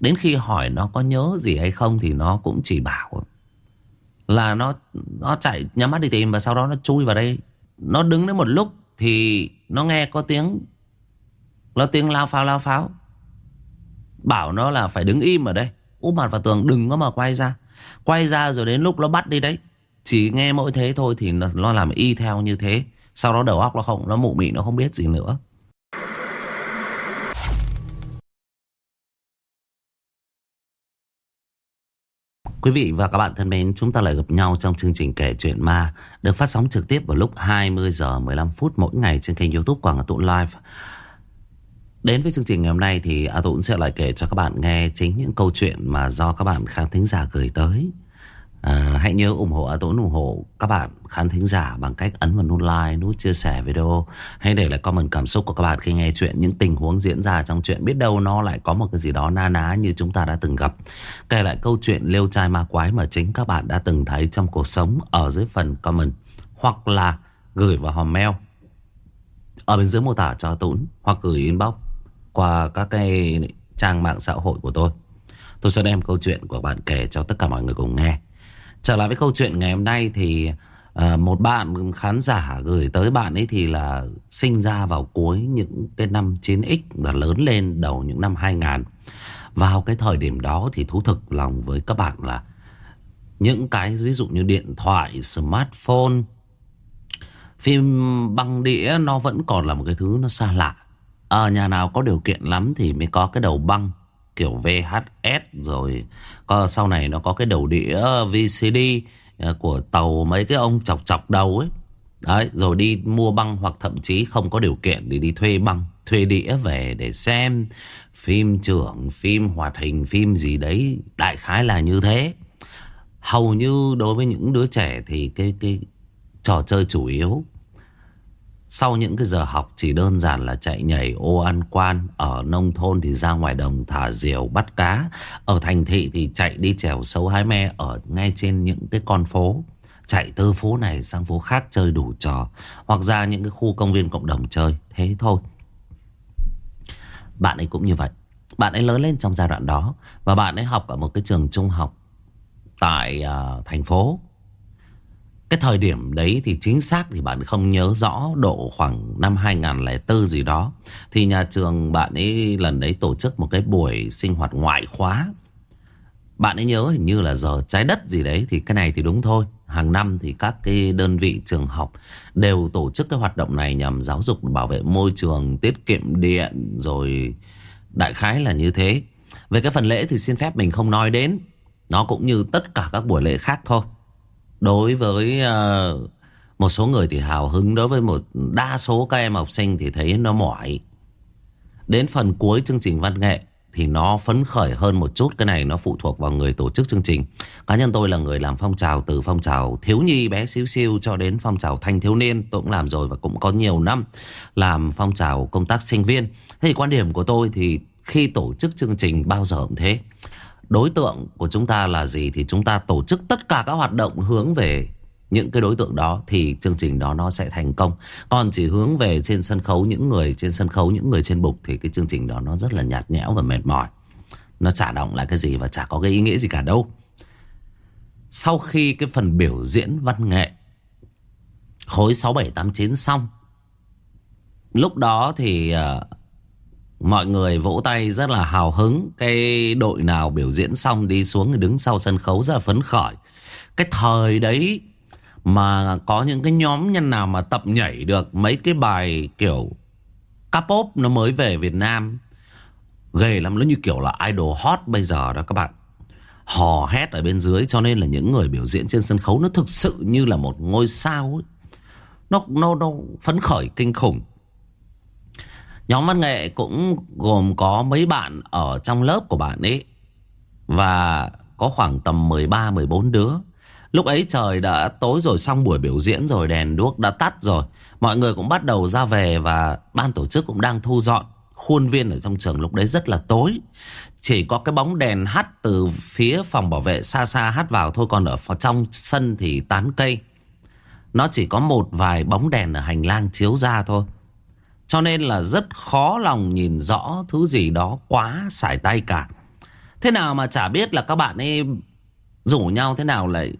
Đến khi hỏi nó có nhớ gì hay không Thì nó cũng chỉ bảo Là nó nó chạy nhắm mắt đi tìm Và sau đó nó chui vào đây. Nó đứng đến một lúc Thì nó nghe có tiếng Nó tiếng lao pháo lao pháo. Bảo nó là phải đứng im ở đây. Úp mặt vào tường đừng có mà quay ra. Quay ra rồi đến lúc nó bắt đi đấy, Chỉ nghe mỗi thế thôi thì nó làm y theo như thế. Sau đó đầu óc nó không, Nó mụ mị, nó không biết gì nữa. Quý vị và các bạn thân mến, chúng ta lại gặp nhau trong chương trình kể chuyện ma được phát sóng trực tiếp vào lúc 20 giờ 15 phút mỗi ngày trên kênh YouTube Quảng Hà Tụn Live. Đến với chương trình ngày hôm nay thì A Tụn sẽ lại kể cho các bạn nghe chính những câu chuyện mà do các bạn khán thính giả gửi tới. À, hãy nhớ ủng hộ A Tuấn ủng hộ các bạn khán thính giả bằng cách ấn vào nút like, nút chia sẻ video. Hay để lại comment cảm xúc của các bạn khi nghe chuyện Những tình huống diễn ra trong chuyện biết đâu nó lại có một cái gì đó na ná như chúng ta đã từng gặp. Kể lại câu chuyện liêu trai ma quái mà chính các bạn đã từng thấy trong cuộc sống ở dưới phần comment Hoặc là gửi vào hòm mail ở bên dưới mô tả cho Tuấn Hoặc gửi inbox qua các cái trang mạng xã hội của tôi. Tôi sẽ đem câu chuyện của bạn kể cho tất cả mọi người cùng nghe. Trở lại với câu chuyện ngày hôm nay thì à, một bạn khán giả gửi tới bạn ấy thì là sinh ra vào cuối những cái năm 9X và lớn lên đầu những năm 2000. Vào cái thời điểm đó thì thú thực lòng với các bạn là những cái ví dụ như điện thoại, smartphone, phim băng đĩa nó vẫn còn là một cái thứ nó xa lạ. Ở nhà nào có điều kiện lắm thì mới có cái đầu băng kiểu VHS rồi có, sau này nó có cái đầu đĩa VCD à, của tàu mấy cái ông chọc chọc đầu ấy. Đấy, rồi đi mua băng hoặc thậm chí không có điều kiện để đi thuê băng, thuê đĩa về để xem phim trưởng, phim hoạt hình, phim gì đấy, đại khái là như thế. Hầu như đối với những đứa trẻ thì cái cái trò chơi chủ yếu sau những cái giờ học chỉ đơn giản là chạy nhảy ô ăn quan Ở nông thôn thì ra ngoài đồng thả diều bắt cá. Ở thành thị thì chạy đi trèo sâu hái me Ở ngay trên những cái con phố. Chạy từ phố này sang phố khác chơi đủ trò Hoặc ra những cái khu công viên cộng đồng chơi Thế thôi. Bạn ấy cũng như vậy. Bạn ấy lớn lên trong giai đoạn đó Và bạn ấy học ở một cái trường trung học Tại uh, thành phố. Cái thời điểm đấy thì chính xác thì bạn không nhớ rõ độ khoảng năm 2004 gì đó. Thì nhà trường bạn ấy lần đấy tổ chức một cái buổi sinh hoạt ngoại khóa. Bạn ấy nhớ hình như là giờ trái đất gì đấy thì cái này thì đúng thôi. Hàng năm thì các cái đơn vị trường học đều tổ chức cái hoạt động này nhằm giáo dục bảo vệ môi trường, tiết kiệm điện rồi đại khái là như thế. Về cái phần lễ thì xin phép mình không nói đến. Nó cũng như tất cả các buổi lễ khác thôi đối với ờ, một số người thì hào hứng, đối với một đa số các em học sinh thì thấy nó mỏi. Đến phần cuối chương trình văn nghệ thì nó phấn khởi hơn một chút, cái này nó phụ thuộc vào người tổ chức chương trình. Cá nhân tôi là người làm phong trào, từ phong trào thiếu nhi bé xíu xiu cho đến phong trào thanh thiếu niên, tôi cũng làm rồi và cũng có nhiều năm làm phong trào công tác sinh viên. Thế thì quan điểm của tôi thì khi tổ chức chương trình bao giờ cũng thế đối tượng của chúng ta là gì thì chúng ta tổ chức tất cả các hoạt động hướng về những cái đối tượng đó thì chương trình đó nó sẽ thành công. Còn chỉ hướng về trên sân khấu những người trên sân khấu những người trên bục thì cái chương trình đó nó rất là nhạt nhẽo và mệt mỏi. Nó chả động lại cái gì và chả có cái ý nghĩa gì cả đâu. Sau khi cái phần biểu diễn văn nghệ khối sáu bảy tám chín xong lúc đó thì uh, Mọi người vỗ tay rất là hào hứng. Cái đội nào biểu diễn xong đi xuống đứng sau sân khấu rất là phấn khởi. Cái thời đấy mà có những cái nhóm nhân nào mà tập nhảy được mấy cái bài kiểu K-pop nó mới về Việt Nam Ghê lắm, nó như kiểu là idol hot bây giờ đó các bạn. Hò hét ở bên dưới cho nên là những người biểu diễn trên sân khấu nó thực sự như là một ngôi sao ấy. Nó, nó, nó phấn khởi kinh khủng. Nhóm văn nghệ cũng gồm có mấy bạn ở trong lớp của bạn ấy. Và có khoảng tầm 13-14 đứa. Lúc ấy trời đã tối rồi, xong buổi biểu diễn rồi, đèn đuốc đã tắt rồi. Mọi người cũng bắt đầu ra về và ban tổ chức cũng đang thu dọn. Khuôn viên ở trong trường lúc đấy rất là tối. Chỉ có cái bóng đèn hắt từ phía phòng bảo vệ xa xa hắt vào thôi. Còn ở trong sân thì tán cây. Nó chỉ có một vài bóng đèn ở hành lang chiếu ra thôi. Cho nên là rất khó lòng nhìn rõ thứ gì đó quá xài tay cả. Thế nào mà chả biết là các bạn ấy rủ nhau thế nào lại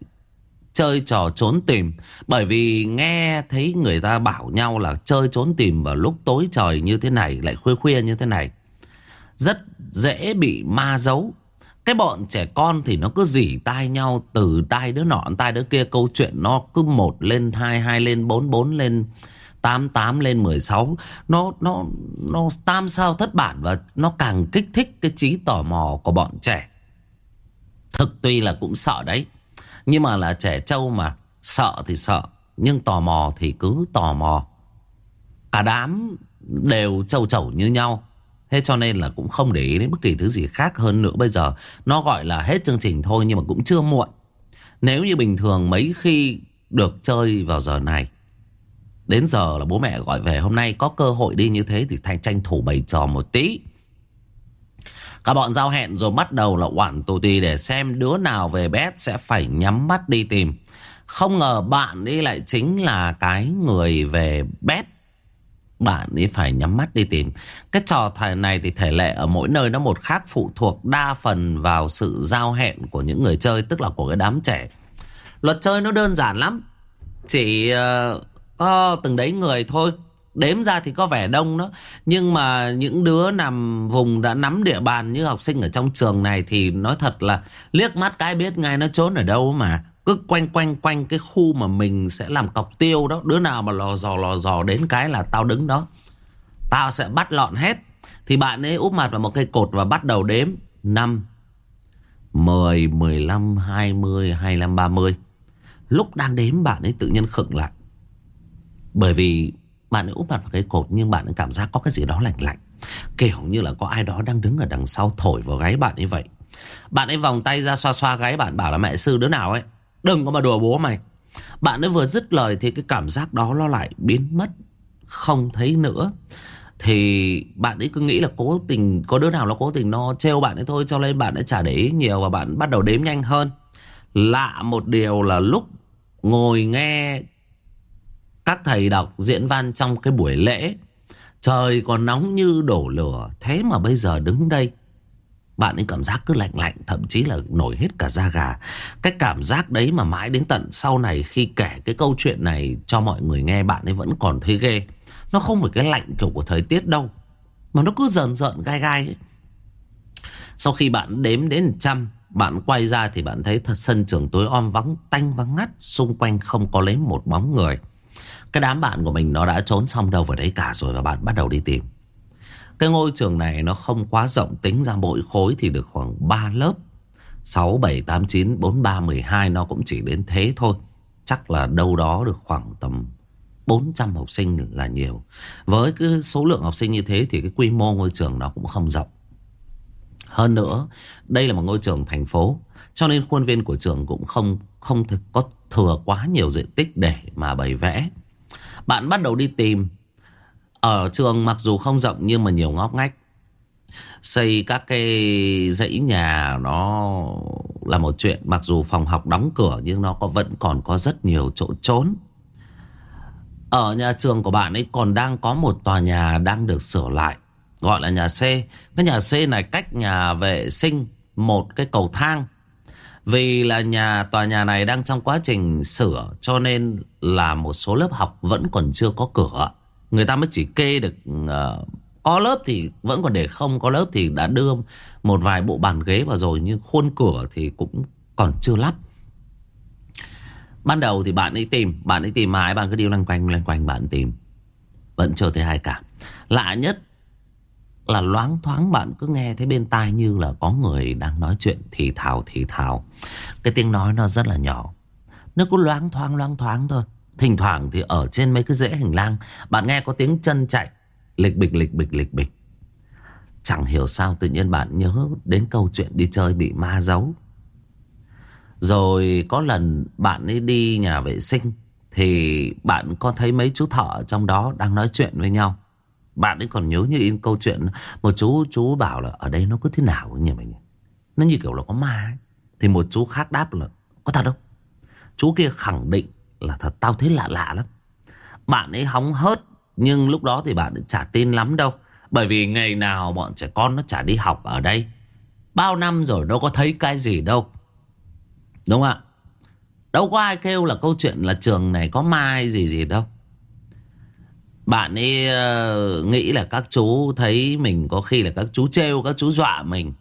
chơi trò trốn tìm. Bởi vì nghe thấy người ta bảo nhau là chơi trốn tìm vào lúc tối trời như thế này, lại khuya khuya như thế này. Rất dễ bị ma giấu. Cái bọn trẻ con thì nó cứ dỉ tai nhau từ tai đứa nọ tai đứa kia câu chuyện nó cứ một lên hai hai lên bốn bốn lên 88 lên 16 nó nó nó tam sao thất bản và nó càng kích thích cái trí tò mò của bọn trẻ. Thực tuy là cũng sợ đấy, nhưng mà là trẻ trâu mà, sợ thì sợ, nhưng tò mò thì cứ tò mò. Cả đám đều trâu trẩu như nhau. Thế cho nên là cũng không để ý đến bất kỳ thứ gì khác hơn nữa bây giờ. Nó gọi là hết chương trình thôi nhưng mà cũng chưa muộn. Nếu như bình thường mấy khi được chơi vào giờ này Đến giờ là bố mẹ gọi về hôm nay có cơ hội đi như thế thì thay tranh thủ bày trò một tí. các bọn giao hẹn rồi bắt đầu là oản tù tì để xem đứa nào về bét sẽ phải nhắm mắt đi tìm. Không ngờ bạn ấy lại chính là cái người về bét. Bạn ấy phải nhắm mắt đi tìm. Cái trò thời này thì thể lệ ở mỗi nơi nó một khác phụ thuộc đa phần vào sự giao hẹn của những người chơi, tức là của cái đám trẻ. Luật chơi nó đơn giản lắm. Chỉ... Uh có từng đấy người thôi. Đếm ra thì có vẻ đông đó. Nhưng mà những đứa nằm vùng đã nắm địa bàn Như học sinh ở trong trường này Thì nói thật là liếc mắt cái biết ngay nó trốn ở đâu mà. Cứ quanh quanh quanh cái khu mà mình sẽ làm cọc tiêu đó. Đứa nào mà lò dò lò dò đến cái là tao đứng đó. Tao sẽ bắt lọn hết. Thì bạn ấy úp mặt vào một cây cột và bắt đầu đếm. 5 10, 15, 20, 25, 30 Lúc đang đếm bạn ấy tự nhiên khựng lại. Bởi vì bạn ấy úp mặt vào cái cột nhưng bạn ấy cảm giác có cái gì đó lạnh lạnh. Kiểu như là có ai đó đang đứng ở đằng sau thổi vào gáy bạn ấy vậy. Bạn ấy vòng tay ra xoa xoa gáy bạn bảo là, mẹ sư đứa nào ấy. Đừng có mà đùa bố mày. Bạn ấy vừa dứt lời thì cái cảm giác đó nó lại biến mất. Không thấy nữa. Thì bạn ấy cứ nghĩ là cố tình, Có đứa nào nó cố tình nó trêu bạn ấy thôi, Cho nên bạn ấy chả để ý nhiều Và bạn bắt đầu đếm nhanh hơn Lạ một điều là lúc ngồi nghe các thầy đọc diễn văn trong cái buổi lễ, Trời còn nóng như đổ lửa, Thế mà bây giờ đứng đây, Bạn ấy cảm giác cứ lạnh lạnh, Thậm chí là nổi hết cả da gà. Cái cảm giác đấy mà mãi đến tận sau này Khi kể cái câu chuyện này cho mọi người nghe, Bạn ấy vẫn còn thấy ghê. Nó không phải cái lạnh kiểu của thời tiết đâu, Mà nó cứ dần dần gai gai ấy. Sau khi bạn đếm đến trăm, Bạn quay ra thì bạn thấy thật sân trường tối om vắng, Tanh vắng ngắt, Xung quanh không có lấy một bóng người. Cái đám bạn của mình nó đã trốn xong đâu vào đấy cả rồi và bạn bắt đầu đi tìm. Cái ngôi trường này nó không quá rộng tính ra mỗi khối thì được khoảng 3 lớp. 6, 7, 8, 9, 4, 3, 12 nó cũng chỉ đến thế thôi. Chắc là đâu đó được khoảng tầm 400 học sinh là nhiều. Với cái số lượng học sinh như thế thì cái quy mô ngôi trường nó cũng không rộng. Hơn nữa, đây là một ngôi trường thành phố, cho nên khuôn viên của trường cũng không không có thừa quá nhiều diện tích để mà bày vẽ. Bạn bắt đầu đi tìm. Ở trường mặc dù không rộng nhưng mà nhiều ngóc ngách. Xây các cái dãy nhà nó là một chuyện. Mặc dù phòng học đóng cửa nhưng nó có, vẫn còn có rất nhiều chỗ trốn. Ở nhà trường của bạn ấy còn đang có một tòa nhà đang được sửa lại. Gọi là nhà C. Cái nhà C này cách nhà vệ sinh một cái cầu thang. Vì là nhà tòa nhà này đang trong quá trình sửa cho nên là một số lớp học vẫn còn chưa có cửa. Người ta mới chỉ kê được uh, có lớp thì vẫn còn để không có lớp thì đã đưa một vài bộ bàn ghế vào rồi nhưng khuôn cửa thì cũng còn chưa lắp. Ban đầu thì bạn ấy tìm Bạn ấy tìm mãi Bạn cứ đi lăn quanh lăn quanh bạn tìm Vẫn chưa thấy hai cả Lạ nhất là loáng thoáng bạn cứ nghe thấy bên tai như là có người đang nói chuyện, thì thào thì thào. Cái tiếng nói nó rất là nhỏ. Nó cứ loáng thoáng loáng thoáng thôi. Thỉnh thoảng thì ở trên mấy cái rễ hành lang, bạn nghe có tiếng chân chạy. Lịch bịch lịch bịch lịch bịch. Chẳng hiểu sao tự nhiên bạn nhớ đến câu chuyện đi chơi bị ma giấu. Rồi có lần bạn ấy đi nhà vệ sinh, thì bạn có thấy mấy chú thợ trong đó đang nói chuyện với nhau. Bạn ấy còn nhớ như in câu chuyện Một chú chú bảo là, ở đây nó cứ thế nào nhỉ mình Nó như kiểu là có ma ấy. Thì một chú khác đáp là, Có thật không? Chú kia khẳng định là thật, tao thấy lạ lạ lắm. Bạn ấy hóng hớt, Nhưng lúc đó thì bạn ấy chả tin lắm đâu. Bởi vì ngày nào bọn trẻ con nó chả đi học ở đây. Bao năm rồi đâu có thấy cái gì đâu. Đúng không ạ? Đâu có ai kêu là câu chuyện là trường này có ma gì gì đâu. Bạn ấy ờ, nghĩ là các chú thấy mình có khi là các chú trêu, các chú dọa mình.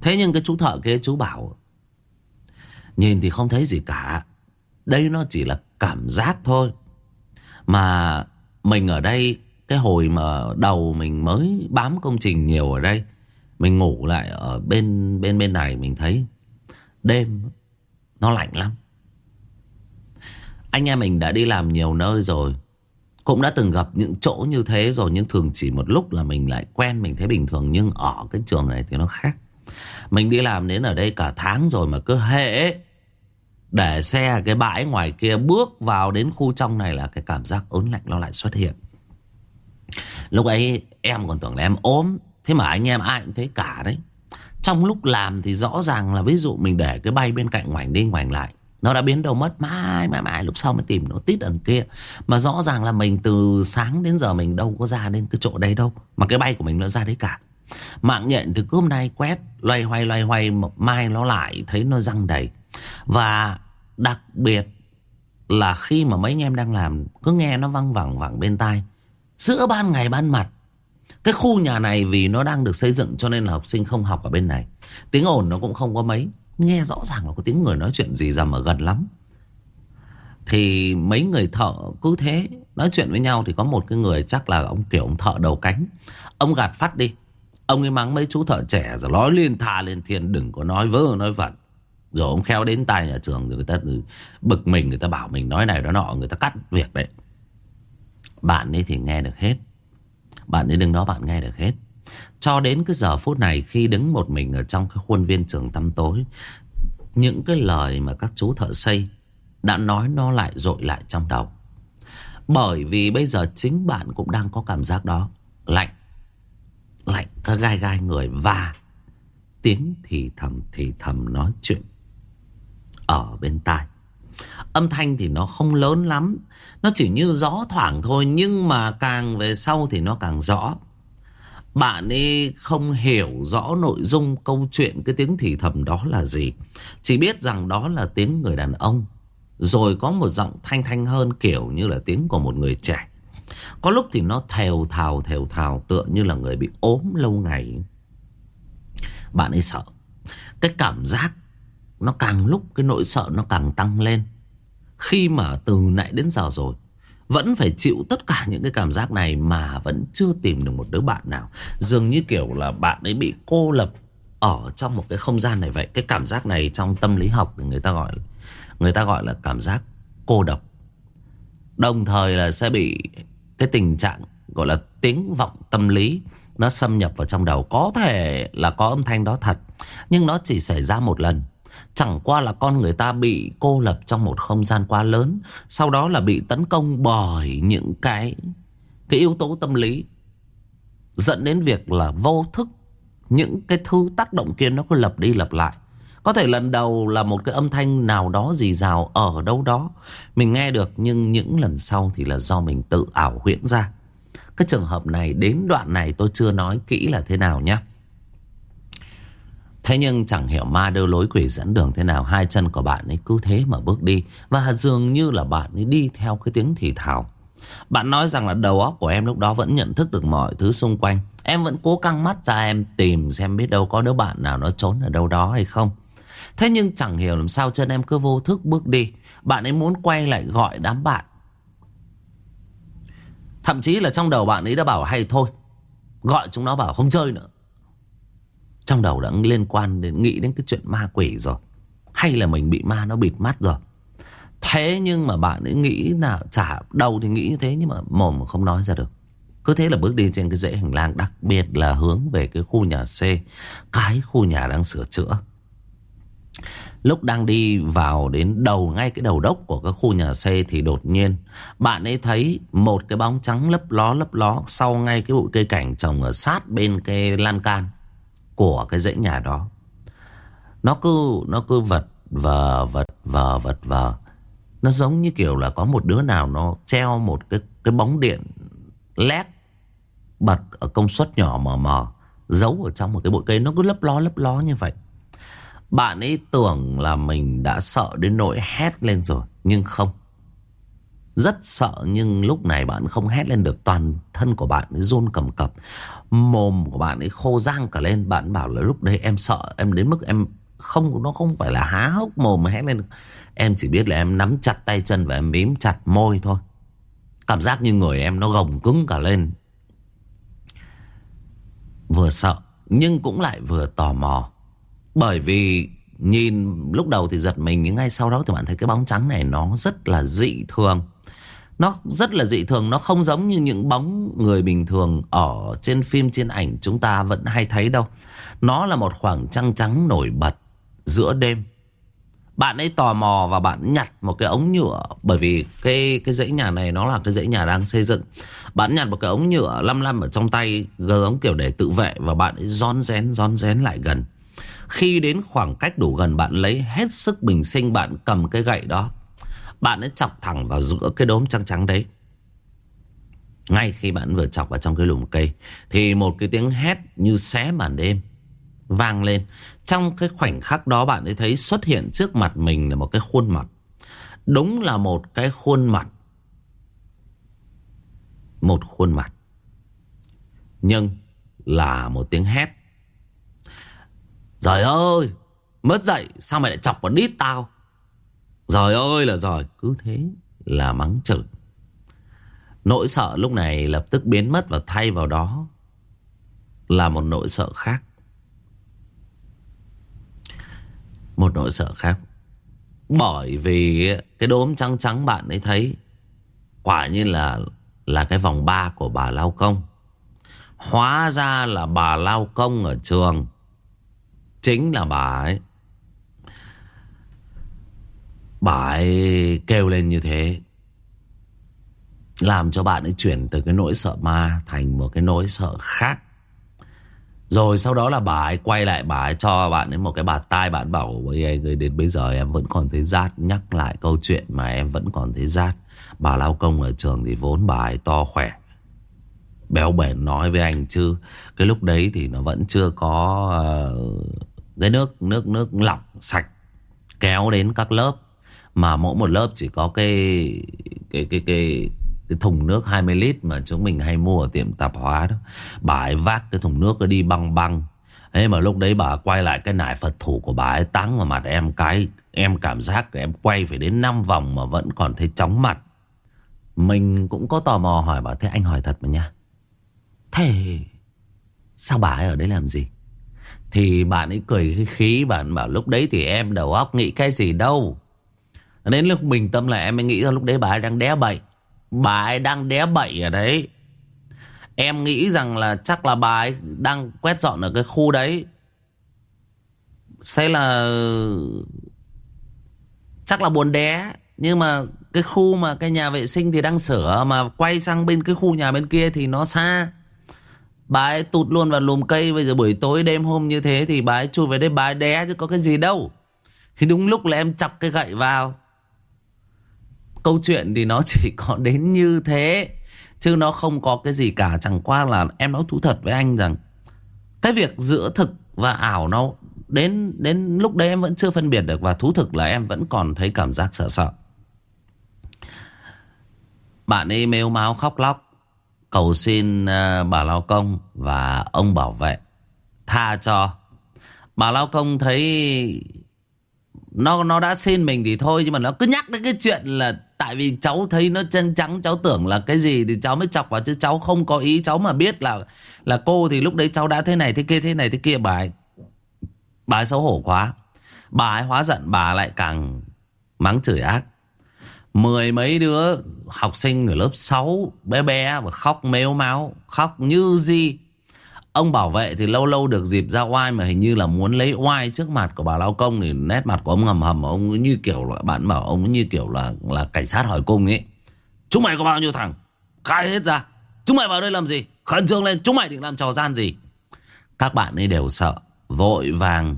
Thế nhưng cái chú thợ kia chú bảo Nhìn thì không thấy gì cả. Đây nó chỉ là cảm giác thôi. Mà mình ở đây Cái hồi mà đầu mình mới bám công trình nhiều ở đây Mình ngủ lại ở bên bên bên này Mình thấy đêm nó lạnh lắm. Anh em mình đã đi làm nhiều nơi rồi. Cũng đã từng gặp những chỗ như thế rồi, Nhưng thường chỉ một lúc là mình lại quen, Mình thấy bình thường. Nhưng ở cái trường này thì nó khác. Mình đi làm đến ở đây cả tháng rồi Mà cứ hễ Để xe cái bãi ngoài kia Bước vào đến khu trong này là cái cảm giác ớn lạnh nó lại xuất hiện. Lúc ấy em còn tưởng là em ốm. Thế mà anh em ai cũng thấy cả đấy. Trong lúc làm thì rõ ràng là Ví dụ mình để cái bay bên cạnh ngoảnh đi, ngoảnh lại nó đã biến đâu mất mãi mãi mãi. Lúc sau mới tìm nó tít đằng kia. Mà rõ ràng là mình từ sáng đến giờ mình đâu có ra đến cái chỗ đấy đâu. Mà cái bay của mình nó ra đấy cả. Mạng nhện thì cứ hôm nay quét, loay hoay loay hoay mai nó lại thấy nó răng đầy. Và đặc biệt là khi mà mấy anh em đang làm, cứ nghe nó văng vẳng vẳng bên tai. Giữa ban ngày ban mặt, cái khu nhà này vì nó đang được xây dựng cho nên là học sinh không học ở bên này. Tiếng ồn nó cũng không có mấy. Nghe rõ ràng là có tiếng người nói chuyện gì ra ở gần lắm. Thì mấy người thợ cứ thế, Nói chuyện với nhau thì có một cái người chắc là ông kiểu ông thợ đầu cánh. Ông gạt phát đi. Ông ấy mắng mấy chú thợ trẻ rồi nói liên thà lên thiên, Đừng có nói vớ, nói vẩn. Rồi ông khéo đến tai nhà trường rồi người ta bực mình, Người ta bảo mình nói này đó nọ, Người ta cắt việc đấy. Bạn ấy thì nghe được hết. Bạn ấy đứng đó bạn nghe được hết. Cho đến cái giờ phút này khi đứng một mình ở trong cái khuôn viên trường tăm tối, Những cái lời mà các chú thợ xây đã nói nó lại dội lại trong đầu. Bởi vì bây giờ chính bạn cũng đang có cảm giác đó. Lạnh Lạnh cái gai gai người và Tiếng thì thầm thì thầm nói chuyện Ở bên tai. Âm thanh thì nó không lớn lắm, Nó chỉ như gió thoảng thôi Nhưng mà càng về sau thì nó càng rõ. Bạn ấy không hiểu rõ nội dung câu chuyện, cái tiếng thì thầm đó là gì. Chỉ biết rằng đó là tiếng người đàn ông. Rồi có một giọng thanh thanh hơn kiểu như là tiếng của một người trẻ. Có lúc thì nó thều thào thều thào, tựa như là người bị ốm lâu ngày. Bạn ấy sợ. Cái cảm giác nó càng lúc, cái nỗi sợ nó càng tăng lên. Khi mà từ nãy đến giờ rồi vẫn phải chịu tất cả những cái cảm giác này mà vẫn chưa tìm được một đứa bạn nào. Dường như kiểu là bạn ấy bị cô lập ở trong một cái không gian này vậy. Cái cảm giác này trong tâm lý học thì người ta gọi người ta gọi là cảm giác cô độc. Đồng thời là sẽ bị cái tình trạng gọi là tiếng vọng tâm lý nó xâm nhập vào trong đầu. Có thể là có âm thanh đó thật, nhưng nó chỉ xảy ra một lần Chẳng qua là con người ta bị cô lập trong một không gian quá lớn, Sau đó là bị tấn công bởi những cái Cái yếu tố tâm lý, Dẫn đến việc là vô thức. Những cái thứ tác động kia nó cứ lập đi lập lại. Có thể lần đầu là một cái âm thanh nào đó gì rào ở đâu đó. Mình nghe được, nhưng những lần sau thì là do mình tự ảo huyễn ra. Cái trường hợp này, đến đoạn này tôi chưa nói kỹ là thế nào nhé Thế nhưng chẳng hiểu ma đưa lối quỷ dẫn đường thế nào, Hai chân của bạn ấy cứ thế mà bước đi, Và dường như là bạn ấy đi theo cái tiếng thì thào. Bạn nói rằng là đầu óc của em lúc đó vẫn nhận thức được mọi thứ xung quanh. Em vẫn cố căng mắt ra em tìm xem biết đâu có đứa bạn nào nó trốn ở đâu đó hay không. Thế nhưng chẳng hiểu làm sao chân em cứ vô thức bước đi. Bạn ấy muốn quay lại gọi đám bạn. Thậm chí là trong đầu bạn ấy đã bảo hay thôi, Gọi chúng nó bảo không chơi nữa. Trong đầu đã liên quan đến nghĩ đến cái chuyện ma quỷ rồi Hay là mình bị ma nó bịt mắt rồi Thế nhưng mà bạn ấy nghĩ là chả đầu thì nghĩ như thế nhưng mà mồm mà không nói ra được. Cứ thế là bước đi trên cái dãy hành lang đặc biệt là hướng về cái khu nhà C, cái khu nhà đang sửa chữa. Lúc đang đi vào đến đầu ngay cái đầu đốc của cái khu nhà C thì đột nhiên bạn ấy thấy một cái bóng trắng lấp ló lấp ló sau ngay cái bụi cây cảnh trồng ở sát bên cái lan can của cái dãy nhà đó. Nó cứ nó cứ vật vờ vật vờ vật vờ. Nó giống như kiểu là có một đứa nào nó treo một cái cái bóng điện led bật ở công suất nhỏ mờ mờ, giấu ở trong một cái bụi cây nó cứ lấp ló lấp ló như vậy. Bạn ấy tưởng là mình đã sợ đến nỗi hét lên rồi, nhưng không. Rất sợ nhưng lúc này bạn không hét lên được, Toàn thân của bạn ấy run cầm cập, Mồm của bạn ấy khô rang cả lên. Bạn bảo là lúc đấy em sợ, Em đến mức em không, Nó không phải là há hốc mồm mà hét lên Em chỉ biết là em nắm chặt tay chân Và em mím chặt môi thôi. Cảm giác như người em nó gồng cứng cả lên. Vừa sợ Nhưng cũng lại vừa tò mò. Bởi vì nhìn lúc đầu thì giật mình, Nhưng ngay sau đó thì bạn thấy cái bóng trắng này nó rất là dị thường. Nó rất là dị thường, Nó không giống như những bóng người bình thường Ở trên phim, trên ảnh chúng ta vẫn hay thấy đâu. Nó là một khoảng trăng trắng nổi bật Giữa đêm. Bạn ấy tò mò và bạn nhặt một cái ống nhựa, Bởi vì cái cái dãy nhà này Nó là cái dãy nhà đang xây dựng. Bạn nhặt một cái ống nhựa lăm lăm ở trong tay, Gờ ống kiểu để tự vệ Và bạn ấy rón rén rón rén lại gần. Khi đến khoảng cách đủ gần, Bạn lấy hết sức bình sinh, Bạn cầm cái gậy đó. Bạn ấy chọc thẳng vào giữa cái đốm trắng trắng đấy. Ngay khi bạn vừa chọc vào trong cái lùm cây, Thì một cái tiếng hét như xé màn đêm Vang lên. Trong cái khoảnh khắc đó, bạn ấy thấy xuất hiện trước mặt mình là một cái khuôn mặt. Đúng là một cái khuôn mặt. Một khuôn mặt. Nhưng là một tiếng hét. Trời ơi! Mất dậy, sao mày lại chọc vào đít tao? rồi ơi, là rồi Cứ thế là mắng chửi. Nỗi sợ lúc này lập tức biến mất Và thay vào đó Là một nỗi sợ khác. Một nỗi sợ khác. Bởi vì Cái đốm trắng trắng bạn ấy thấy, Quả như là Là cái vòng ba của bà Lao Công. Hóa ra là bà Lao Công ở trường Chính là bà ấy. Bà ấy kêu lên như thế. Làm cho bạn ấy chuyển từ cái nỗi sợ ma Thành một cái nỗi sợ khác. Rồi sau đó là bà ấy quay lại Bà ấy cho bạn ấy một cái bà tai Bạn bảo với người đến bây giờ em vẫn còn thấy rát. Nhắc lại câu chuyện mà em vẫn còn thấy rát. Bà lao công ở trường thì vốn bà ấy to khỏe. Béo bển nói với anh chứ Cái lúc đấy thì nó vẫn chưa có uh, Cái nước nước nước lọc sạch Kéo đến các lớp mà mỗi một lớp chỉ có cái cái cái cái cái thùng nước 20 lít mà chúng mình hay mua ở tiệm tạp hóa đó. Bà ấy vác cái thùng nước đi băng băng. Thế mà lúc đấy bà quay lại cái nải Phật thủ của bà ấy táng vào mặt em cái, em cảm giác em quay phải đến 5 vòng mà vẫn còn thấy chóng mặt. Mình cũng có tò mò hỏi bà, thế anh hỏi thật mà nha. Thế sao bà ấy ở đấy làm gì? Thì bạn ấy cười khí, bạn bảo, lúc đấy thì em đầu óc nghĩ cái gì đâu. Đến lúc bình tâm là em mới nghĩ ra lúc đấy bà ấy đang đé bậy. Bà ấy đang đé bậy ở đấy. Em nghĩ rằng là chắc là bà ấy đang quét dọn ở cái khu đấy. Sẽ là, Chắc là buồn đé. Nhưng mà cái khu mà cái nhà vệ sinh thì đang sửa Mà quay sang bên cái khu nhà bên kia thì nó xa. Bà ấy tụt luôn vào lùm cây. Bây giờ buổi tối đêm hôm như thế Thì bà ấy chui về đây bà ấy đé chứ có cái gì đâu. Thì đúng lúc là em chọc cái gậy vào câu chuyện thì nó chỉ có đến như thế, chứ nó không có cái gì cả. Chẳng qua là em nói thú thật với anh rằng, cái việc giữa thực và ảo nó đến đến lúc đấy em vẫn chưa phân biệt được và thú thực là em vẫn còn thấy cảm giác sợ sợ. Bạn ấy mêu máu khóc lóc, cầu xin à, bà lao công và ông bảo vệ tha cho. Bà lao công thấy nó nó đã xin mình thì thôi, nhưng mà nó cứ nhắc đến cái chuyện là tại vì cháu thấy nó chân trắng, cháu tưởng là cái gì thì cháu mới chọc vào, chứ cháu không có ý, cháu mà biết là là cô thì lúc đấy cháu đã thế này, thế kia, thế này, thế kia. Bà ấy bà ấy xấu hổ quá. Bà ấy hóa giận, bà lại càng mắng chửi ác. Mười mấy đứa học sinh ở lớp 6 bé bé và khóc mếu máu, khóc như gì Ông bảo vệ thì lâu lâu được dịp ra oai mà hình như là muốn lấy oai trước mặt của bà Lao Công thì nét mặt của ông hầm hầm ông như kiểu là bạn bảo ông như kiểu là là cảnh sát hỏi cung ấy. Chúng mày có bao nhiêu thằng? Khai hết ra. Chúng mày vào đây làm gì? Khẩn trương lên, chúng mày định làm trò gian gì? Các bạn ấy đều sợ, vội vàng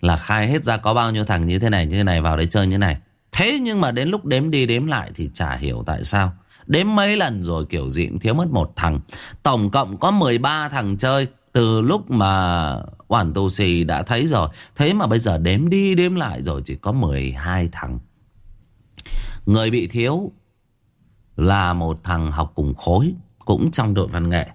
là khai hết ra có bao nhiêu thằng như thế này như thế này vào đấy chơi như thế này. Thế nhưng mà đến lúc đếm đi đếm lại thì chả hiểu tại sao Đến mấy lần rồi kiểu gì cũng thiếu mất một thằng. Tổng cộng có 13 thằng chơi. Từ lúc mà quản Tu Sì đã thấy rồi. Thế mà bây giờ đếm đi đếm lại rồi Chỉ có 12 thằng. Người bị thiếu Là một thằng học cùng khối Cũng trong đội văn nghệ.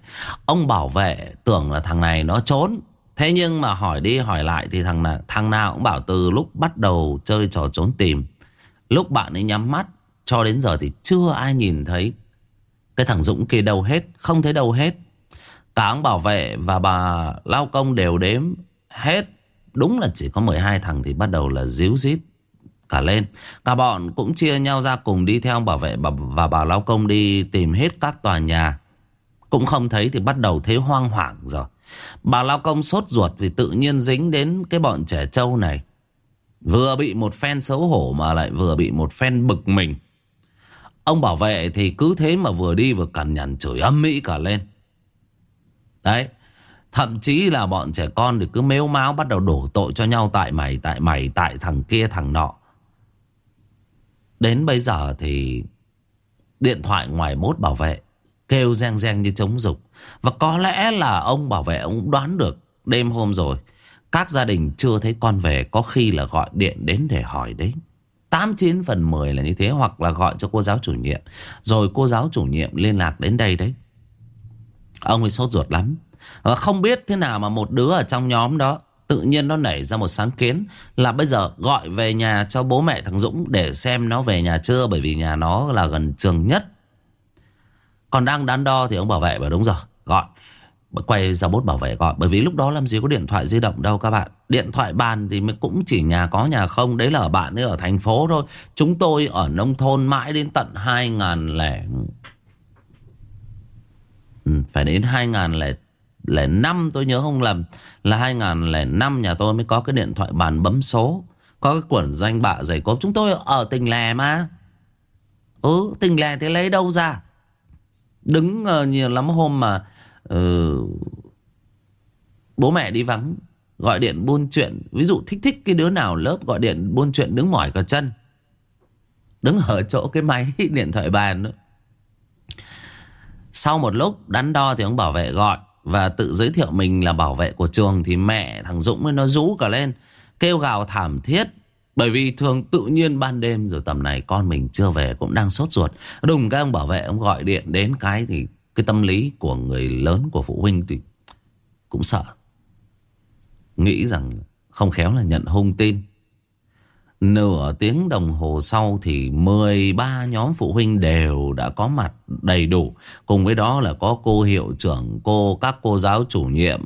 Ông bảo vệ tưởng là thằng này nó trốn. Thế nhưng mà hỏi đi hỏi lại Thì thằng nào, thằng nào cũng bảo từ lúc bắt đầu Chơi trò trốn tìm. Lúc bạn ấy nhắm mắt cho đến giờ thì chưa ai nhìn thấy. Cái thằng Dũng kia đâu hết Không thấy đâu hết. Cả ông bảo vệ và bà lao công đều đếm Hết. Đúng là chỉ có 12 thằng thì bắt đầu là díu dít cả lên. Cả bọn cũng chia nhau ra cùng đi theo ông bảo vệ và, và bà lao công đi tìm hết các tòa nhà. Cũng không thấy thì bắt đầu thấy hoang hoảng rồi. Bà lao công sốt ruột vì tự nhiên dính đến cái bọn trẻ trâu này. Vừa bị một phen xấu hổ mà lại vừa bị một phen bực mình. Ông bảo vệ thì cứ thế mà vừa đi vừa cằn nhằn chửi âm mỹ cả lên. Đấy. Thậm chí là bọn trẻ con thì cứ mếu máo bắt đầu đổ tội cho nhau tại mày, tại mày, tại thằng kia, thằng nọ. Đến bây giờ thì điện thoại ngoài mốt bảo vệ kêu reng reng như chống dục. Và có lẽ là ông bảo vệ ông đoán được đêm hôm rồi. Các gia đình chưa thấy con về có khi là gọi điện đến để hỏi đấy tám chín phần mười là như thế hoặc là gọi cho cô giáo chủ nhiệm rồi cô giáo chủ nhiệm liên lạc đến đây đấy ông ấy sốt ruột lắm và không biết thế nào mà một đứa ở trong nhóm đó tự nhiên nó nảy ra một sáng kiến là bây giờ gọi về nhà cho bố mẹ thằng Dũng để xem nó về nhà chưa bởi vì nhà nó là gần trường nhất. Còn đang đắn đo thì ông bảo vệ bảo đúng rồi, gọi quay ra bốt bảo vệ gọi bởi vì lúc đó làm gì có điện thoại di động đâu các bạn. Điện thoại bàn thì mới cũng chỉ nhà có nhà không. Đấy là bạn ấy ở thành phố thôi. Chúng tôi ở nông thôn mãi đến tận hai ngàn lẻ ừ, phải đến hai ngàn lẻ lẻ năm tôi nhớ không lầm. Là hai ngàn lẻ năm nhà tôi mới có cái điện thoại bàn bấm số. Có cái quyển danh bạ giày cốp chúng tôi ở tỉnh lè mà. Ừ tỉnh lè thì lấy đâu ra? Đứng uh, nhiều lắm hôm mà ừ, bố mẹ đi vắng gọi điện buôn chuyện. Ví dụ thích thích cái đứa nào lớp gọi điện buôn chuyện đứng mỏi cả chân. Đứng ở chỗ cái máy điện thoại bàn đó. sau một lúc đắn đo thì ông bảo vệ gọi và tự giới thiệu mình là bảo vệ của trường thì mẹ thằng dũng nó rú cả lên kêu gào thảm thiết. Bởi vì thường tự nhiên ban đêm rồi tầm này con mình chưa về cũng đang sốt ruột. Đùng cái ông bảo vệ ông gọi điện đến cái thì cái tâm lý của người lớn của phụ huynh thì cũng sợ. Nghĩ rằng không khéo là nhận hung tin. Nửa tiếng đồng hồ sau thì 13 nhóm phụ huynh đều đã có mặt đầy đủ. Cùng với đó là có cô hiệu trưởng, cô, các cô giáo chủ nhiệm,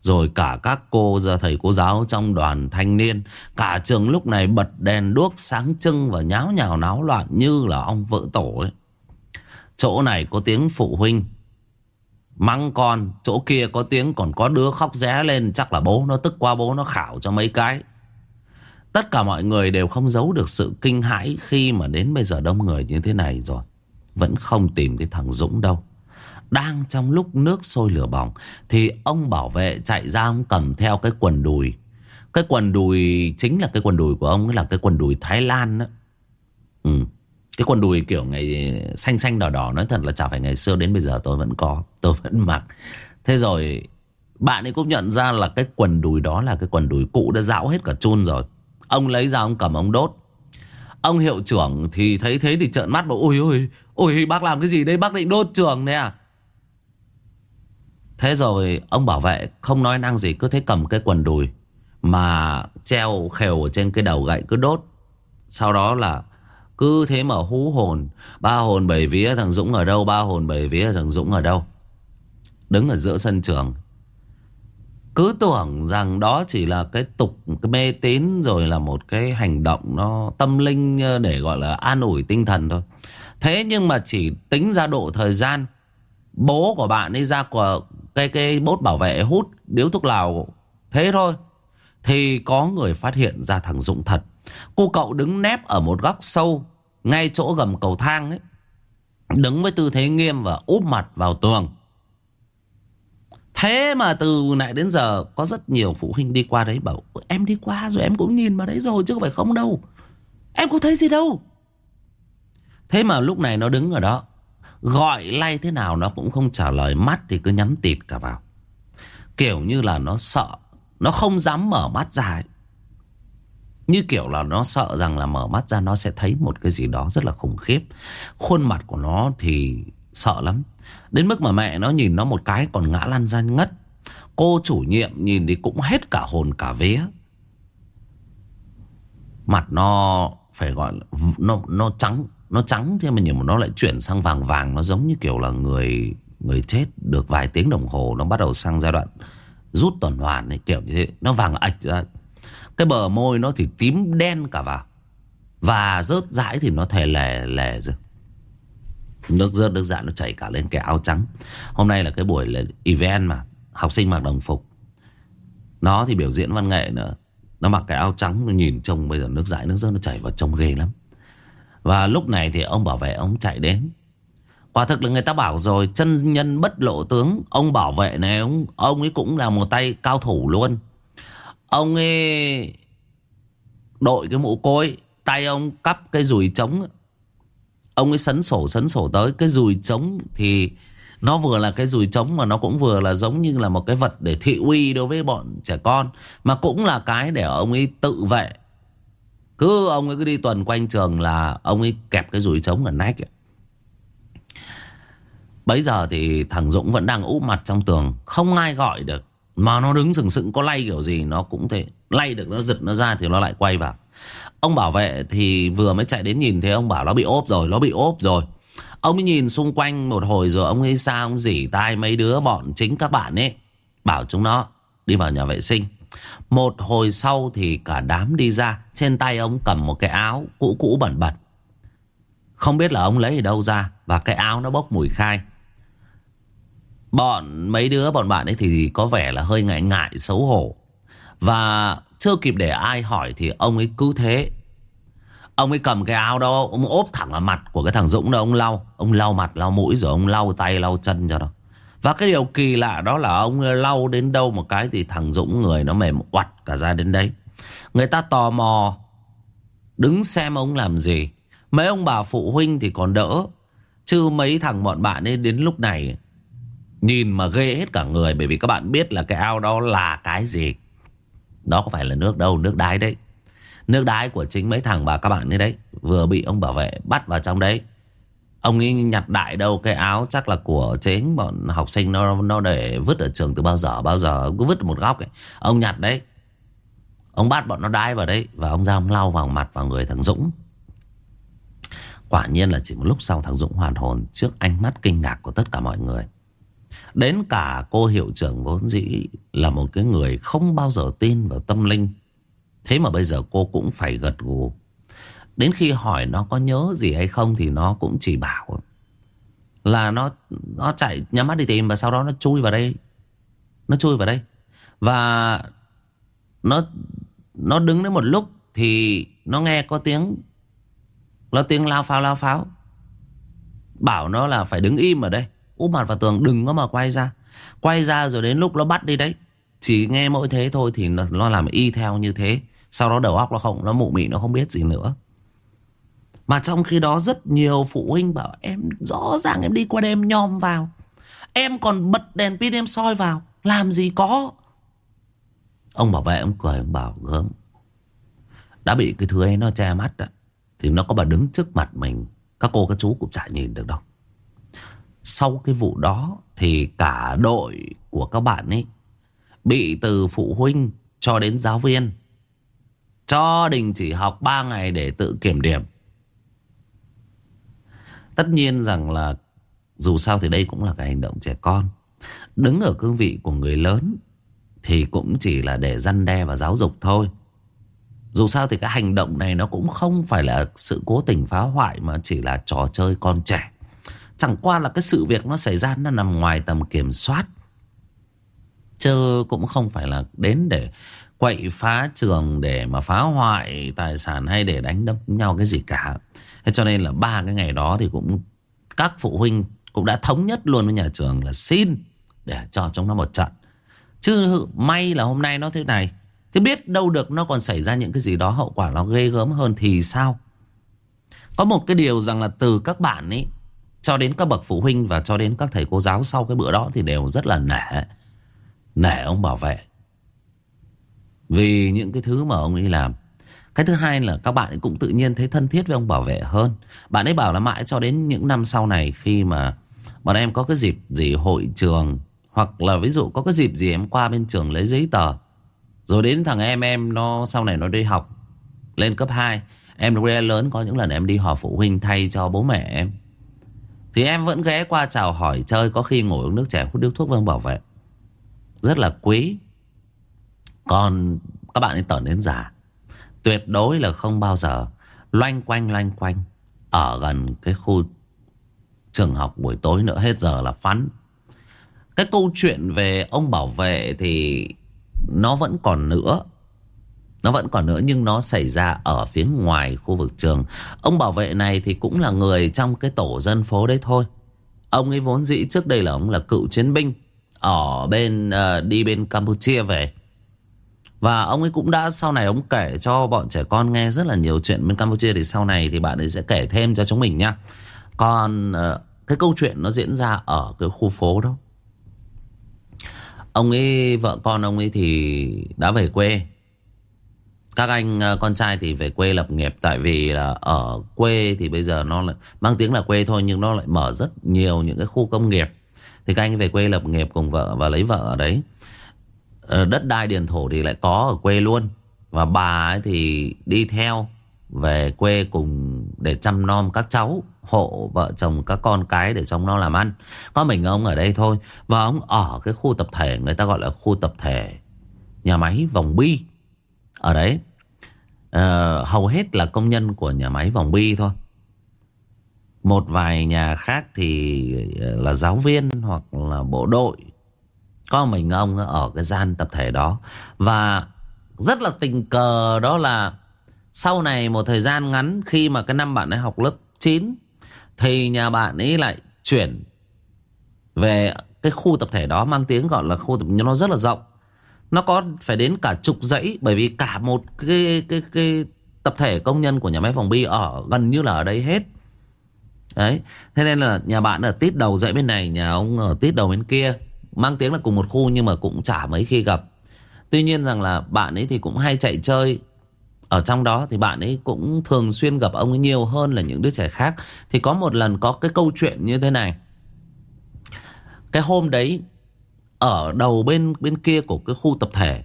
rồi cả các cô giờ thầy cô giáo trong đoàn thanh niên. Cả trường lúc này bật đèn đuốc sáng trưng và nháo nhào náo loạn như là ông vợ tổ. Ấy. Chỗ này có tiếng phụ huynh, Mắng con, Chỗ kia có tiếng còn có đứa khóc ré lên, Chắc là bố nó tức qua bố nó khảo cho mấy cái. Tất cả mọi người đều không giấu được sự kinh hãi Khi mà đến bây giờ đông người như thế này rồi. Vẫn không tìm cái thằng Dũng đâu. Đang trong lúc nước sôi lửa bỏng, Thì ông bảo vệ chạy ra, ông cầm theo cái quần đùi. Cái quần đùi chính là cái quần đùi của ông, Là cái quần đùi Thái Lan đó. Ừ. Cái quần đùi kiểu ngày xanh xanh đỏ đỏ, Nói thật là chả phải ngày xưa đến bây giờ tôi vẫn có, Tôi vẫn mặc. Thế rồi, bạn ấy cũng nhận ra là cái quần đùi đó là cái quần đùi cũ đã dạo hết cả chun rồi. Ông lấy ra ông cầm, ông đốt. Ông hiệu trưởng thì thấy thế thì trợn mắt bảo, Ôi ôi ôi, bác làm cái gì đây? Bác định đốt trường nè à? Thế rồi ông bảo vệ không nói năng gì, cứ thế cầm cái quần đùi Mà treo khều ở trên cái đầu gậy cứ đốt. Sau đó là cứ thế mà hú hồn Ba hồn bảy vía thằng Dũng ở đâu Ba hồn bảy vía thằng Dũng ở đâu? Đứng ở giữa sân trường. Cứ tưởng rằng đó chỉ là cái tục cái mê tín Rồi là một cái hành động nó tâm linh ờ, Để gọi là an ủi tinh thần thôi. Thế nhưng mà chỉ tính ra độ thời gian Bố của bạn ấy ra của cái, cái bốt bảo vệ hút điếu thuốc lào Thế thôi Thì có người phát hiện ra thằng Dũng thật. Cô cậu đứng nép ở một góc sâu ngay chỗ gầm cầu thang ấy, Đứng với tư thế nghiêm và úp mặt vào tường. Thế mà từ nãy đến giờ Có rất nhiều phụ huynh đi qua đấy bảo, Em đi qua rồi, em cũng nhìn vào đấy rồi Chứ không phải không đâu. Em có thấy gì đâu. Thế mà lúc này nó đứng ở đó, Gọi lay thế nào nó cũng không trả lời, Mắt thì cứ nhắm tịt cả vào. Kiểu như là nó sợ, Nó không dám mở mắt ra ấy. Như kiểu là nó sợ rằng là mở mắt ra nó sẽ thấy một cái gì đó rất là khủng khiếp. Khuôn mặt của nó thì sợ lắm. Đến mức mà mẹ nó nhìn nó một cái còn ngã lăn ra ngất. Cô chủ nhiệm nhìn thì cũng hết cả hồn cả vía. Mặt nó phải gọi là nó, nó trắng. Nó trắng thế mà nhìn mà nó lại chuyển sang vàng vàng. Nó giống như kiểu là người người chết được vài tiếng đồng hồ. Nó bắt đầu sang giai đoạn rút tuần hoàn ấy, kiểu như thế. Nó vàng ạch ra. Cái bờ môi nó thì tím đen cả vào. Và rớt rãi thì nó thề lè lè rồi Nước rớt nước dãi nó chảy cả lên cái áo trắng. Hôm nay là cái buổi là event mà Học sinh mặc đồng phục. Nó thì biểu diễn văn nghệ nữa. Nó mặc cái áo trắng nó nhìn trông bây giờ nước dãi nước rớt nó chảy vào trông ghê lắm. Và lúc này thì ông bảo vệ ông chạy đến. Quả thực là người ta bảo rồi Chân nhân bất lộ tướng Ông bảo vệ này ông, ông ấy cũng là một tay cao thủ luôn. Ông ấy đội cái mũ cối, tay ông cắp cái dùi trống. Ông ấy sấn sổ sấn sổ tới cái dùi trống thì nó vừa là cái dùi trống mà nó cũng vừa là giống như là một cái vật để thị uy đối với bọn trẻ con. Mà cũng là cái để ông ấy tự vệ. Cứ ông ấy cứ đi tuần quanh trường là ông ấy kẹp cái dùi trống ở nách. Bấy giờ thì thằng Dũng vẫn đang úp mặt trong tường Không ai gọi được mà nó đứng sừng sững, có lay kiểu gì Nó cũng thế. Lay được, nó giật nó ra thì nó lại quay vào. Ông bảo vệ thì vừa mới chạy đến nhìn thấy ông bảo nó bị ốp rồi, Nó bị ốp rồi. Ông ấy nhìn xung quanh một hồi rồi ông ấy sao, Ông dỉ tai mấy đứa bọn chính các bạn ấy. Bảo chúng nó, đi vào nhà vệ sinh. Một hồi sau thì cả đám đi ra, Trên tay ông cầm một cái áo cũ cũ bẩn bẩn Không biết là ông lấy ở đâu ra Và cái áo nó bốc mùi khai. Bọn, mấy đứa bọn bạn ấy thì có vẻ là hơi ngại ngại, xấu hổ. Và chưa kịp để ai hỏi thì ông ấy cứ thế. Ông ấy cầm cái áo đó, Ông ốp thẳng vào mặt của cái thằng Dũng đó, Ông lau Ông lau mặt, lau mũi rồi ông lau tay, lau chân cho nó. Và cái điều kỳ lạ đó là Ông lau đến đâu một cái Thì thằng Dũng người nó mềm oặt cả ra đến đấy. Người ta tò mò, Đứng xem ông làm gì. Mấy ông bà phụ huynh thì còn đỡ, Chứ mấy thằng bọn bạn ấy đến lúc này Nhìn mà ghê hết cả người, Bởi vì các bạn biết là cái ao đó là cái gì. Đó không phải là nước đâu, Nước đái đấy. Nước đái của chính mấy thằng bà các bạn ấy đấy, Vừa bị ông bảo vệ bắt vào trong đấy. Ông ấy nhặt đại đâu, cái áo Chắc là của chính bọn học sinh Nó nó để vứt ở trường từ bao giờ Bao giờ ông cứ vứt một góc ấy. Ông nhặt đấy. Ông bắt bọn nó đái vào đấy Và ông ra ông lau vào mặt vào người thằng Dũng. Quả nhiên là chỉ một lúc sau thằng Dũng hoàn hồn Trước ánh mắt kinh ngạc của tất cả mọi người. Đến cả cô hiệu trưởng vốn dĩ là một cái người không bao giờ tin vào tâm linh. Thế mà bây giờ cô cũng phải gật gù. Đến khi hỏi nó có nhớ gì hay không thì nó cũng chỉ bảo là nó nó chạy nhắm mắt đi tìm và sau đó nó chui vào đây. Nó chui vào đây. Và nó nó đứng đến một lúc thì nó nghe có tiếng, nó tiếng lao pháo lao pháo. Bảo nó là phải đứng im ở đây úp mặt vào tường đừng có mà quay ra. Quay ra rồi đến lúc nó bắt đi đấy chỉ nghe mỗi thế thôi thì nó, làm y theo như thế. Sau đó đầu óc nó không nó mụ mị nó không biết gì nữa. Mà trong khi đó rất nhiều phụ huynh bảo em rõ ràng em đi qua đêm nhòm vào. Em còn bật đèn pin em soi vào. Làm gì có? Ông bảo vệ ông cười ông bảo gớm. Đã bị cái thứ ấy nó che mắt đó, thì nó có bà đứng trước mặt mình. Các cô các chú cũng chả nhìn được đâu. Sau cái vụ đó thì cả đội của các bạn ấy bị từ phụ huynh cho đến giáo viên cho đình chỉ học 3 ngày để tự kiểm điểm. Tất nhiên rằng là dù sao thì đây cũng là cái hành động trẻ con. Đứng ở cương vị của người lớn thì cũng chỉ là để răn đe và giáo dục thôi. Dù sao thì cái hành động này nó cũng không phải là sự cố tình phá hoại mà chỉ là trò chơi con trẻ. Chẳng qua là cái sự việc nó xảy ra nó nằm ngoài tầm kiểm soát. Chứ cũng không phải là đến để quậy phá trường, để mà phá hoại tài sản hay để đánh đấm nhau cái gì cả. Thế cho nên là ba cái ngày đó thì cũng các phụ huynh cũng đã thống nhất luôn với nhà trường là xin để cho chúng nó một trận. Chứ may là hôm nay nó thế này. Chứ biết đâu được nó còn xảy ra những cái gì đó, hậu quả nó ghê gớm hơn thì sao? Có một cái điều rằng là từ các bạn ấy cho đến các bậc phụ huynh và cho đến các thầy cô giáo sau cái bữa đó thì đều rất là nể. Nể ông bảo vệ. Vì những cái thứ mà ông ấy làm. Cái thứ hai là các bạn cũng tự nhiên thấy thân thiết với ông bảo vệ hơn. Bạn ấy bảo là mãi cho đến những năm sau này khi mà bọn em có cái dịp gì hội trường, hoặc là ví dụ có cái dịp gì em qua bên trường lấy giấy tờ. Rồi đến thằng em em nó sau này nó đi học lên cấp 2 em nó lớn có những lần em đi họp phụ huynh thay cho bố mẹ em. Thì em vẫn ghé qua chào hỏi, chơi Có khi ngồi uống nước chè, hút điếu thuốc với ông bảo vệ. Rất là quý. Còn các bạn ấy tởn đến già. Tuyệt đối là không bao giờ Loanh quanh loanh quanh Ở gần cái khu trường học buổi tối nữa. Hết giờ là phắn Cái câu chuyện về ông bảo vệ thì Nó vẫn còn nữa. Nó vẫn còn nữa nhưng nó xảy ra ở phía ngoài khu vực trường. Ông bảo vệ này thì cũng là người trong cái tổ dân phố đấy thôi. Ông ấy vốn dĩ trước đây là ông là cựu chiến binh ở bên uh, đi bên Campuchia về. Và ông ấy cũng đã sau này ông kể cho bọn trẻ con nghe rất là nhiều chuyện bên Campuchia thì sau này thì bạn ấy sẽ kể thêm cho chúng mình nhá. Còn uh, cái câu chuyện nó diễn ra ở cái khu phố đó. Ông ấy vợ con ông ấy thì đã về quê các anh ờ, con trai thì về quê lập nghiệp, tại vì là ở quê thì bây giờ nó lại, mang tiếng là quê thôi nhưng nó lại mở rất nhiều những cái khu công nghiệp. Thì các anh về quê lập nghiệp cùng vợ và lấy vợ ở đấy. Ờ, đất đai điền thổ thì lại có ở quê luôn. Và bà ấy thì đi theo về quê cùng để chăm nom các cháu, hộ vợ chồng các con cái để trong nó làm ăn. Có mình ông ở đây thôi. Và ông ở cái khu tập thể, người ta gọi là khu tập thể, nhà máy vòng bi. Ở đấy uh, hầu hết là công nhân của nhà máy vòng bi thôi. Một vài nhà khác thì ờ, là giáo viên hoặc là bộ đội. Có mình ông ở cái gian tập thể đó. Và rất là tình cờ đó là sau này một thời gian ngắn khi mà cái năm bạn ấy học lớp 9 thì nhà bạn ấy lại chuyển về cái khu tập thể đó mang tiếng gọi là khu tập nó rất là rộng nó có phải đến cả chục dãy Bởi vì cả một cái, cái, cái tập thể công nhân của nhà máy phòng bi Ở gần như là ở đây hết Đấy Thế nên là nhà bạn ở tít đầu dãy bên này Nhà ông ở tít đầu bên kia Mang tiếng là cùng một khu nhưng mà cũng chả mấy khi gặp Tuy nhiên rằng là bạn ấy thì cũng hay chạy chơi ở trong đó thì bạn ấy cũng thường xuyên gặp ông ấy nhiều hơn là những đứa trẻ khác. Thì có một lần có cái câu chuyện như thế này. Cái hôm đấy ở đầu bên bên kia của cái khu tập thể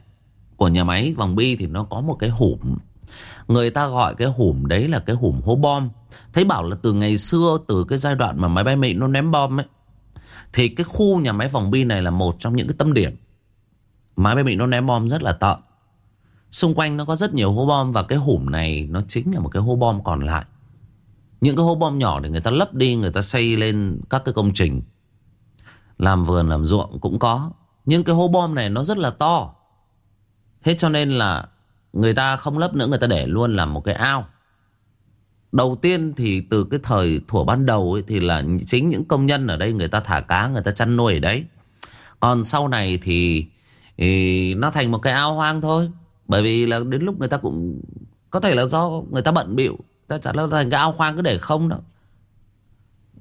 của nhà máy vòng bi thì nó có một cái hùm người ta gọi cái hùm đấy là cái hùm hố bom. Thấy bảo là từ ngày xưa, từ cái giai đoạn mà máy bay mỹ nó ném bom ấy, thì cái khu nhà máy vòng bi này là một trong những cái tâm điểm. Máy bay mỹ nó ném bom rất là tợ xung quanh nó có rất nhiều hố bom và cái hùm này nó chính là một cái hố bom còn lại. Những cái hố bom nhỏ để người ta lấp đi, người ta xây lên các cái công trình. Làm vườn làm ruộng cũng có. Nhưng cái hố bom này nó rất là to. Thế cho nên là Người ta không lấp nữa người ta để luôn làm một cái ao. Đầu tiên thì từ cái thời thủa ban đầu ấy, Thì là chính những công nhân ở đây Người ta thả cá người ta chăn nuôi ở đấy. Còn sau này thì, thì Nó thành một cái ao hoang thôi. Bởi vì là đến lúc người ta cũng Có thể là do người ta bận bịu. Ta chả lâu thành cái ao hoang cứ để không đâu.